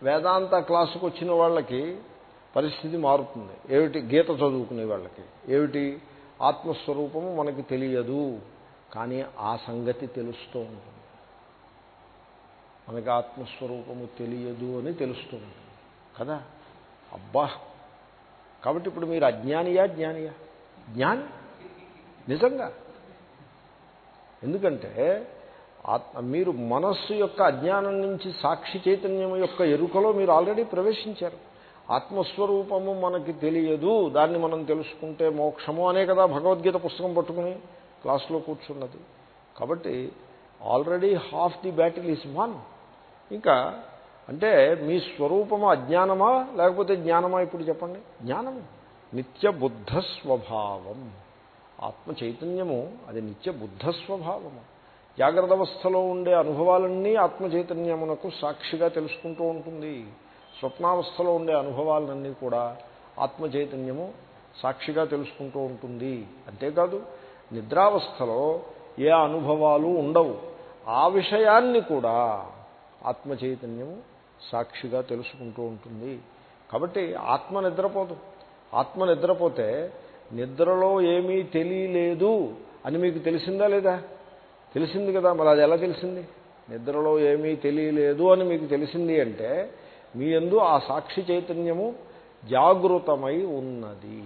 వేదాంత క్లాసుకు వచ్చిన వాళ్ళకి పరిస్థితి మారుతుంది. ఏమిటి? గీత చదువుకునే వాళ్ళకి. ఏమిటి? ఆత్మస్వరూపము మనకి తెలియదు. కానీ ఆ సంగతి తెలుస్తూ ఉంటుంది. మనకి ఆత్మస్వరూపము తెలియదు అని తెలుస్తూ ఉంటుంది. కదా? అబ్బా! కాబట్టి ఇప్పుడు మీరు అజ్ఞానియా జ్ఞానియా? జ్ఞాని? నిజంగా? ఎందుకంటే మీరు మనస్సు యొక్క అజ్ఞానం నుంచి సాక్షి చైతన్యం యొక్క ఎరుకలో మీరు ఆల్రెడీ ప్రవేశించారు. ఆత్మస్వరూపము మనకి తెలియదు. దాన్ని మనం తెలుసుకుంటే మోక్షము అనే కదా భగవద్గీత పుస్తకం పట్టుకుని క్లాసులో కూర్చున్నది. కాబట్టి already half the battle is won. ఇంకా అంటే మీ స్వరూపము అజ్ఞానమా? లేకపోతే జ్ఞానమా ఇప్పుడు చెప్పండి? జ్ఞానము. నిత్య బుద్ధ స్వభావం. ఆత్మ చైతన్యము అది నిత్య బుద్ధ స్వభావము. జాగ్రత్త అవస్థలో ఉండే అనుభవాలన్నీ ఆత్మ చైతన్యమునకు సాక్షిగా తెలుసుకుంటూ ఉంటుంది. స్వప్నావస్థలో ఉండే అనుభవాలన్నీ కూడా ఆత్మ చైతన్యము సాక్షిగా తెలుసుకుంటూ ఉంటుంది. అంతేకాదు నిద్రావస్థలో ఏ అనుభవాలు ఉండవు. ఆ విషయాన్ని కూడా ఆత్మ చైతన్యము సాక్షిగా తెలుసుకుంటూ ఉంటుంది. కాబట్టి ఆత్మ నిద్రపోదు. ఆత్మ నిద్రపోతే నిద్రలో ఏమీ తెలియలేదు అని మీకు తెలిసిందా లేదా? తెలిసింది కదా మరి అది ఎలా తెలిసింది? నిద్రలో ఏమీ తెలియలేదు అని మీకు తెలిసింది అంటే మీ ఎందు ఆ సాక్షి చైతన్యము జాగృతమై ఉన్నది.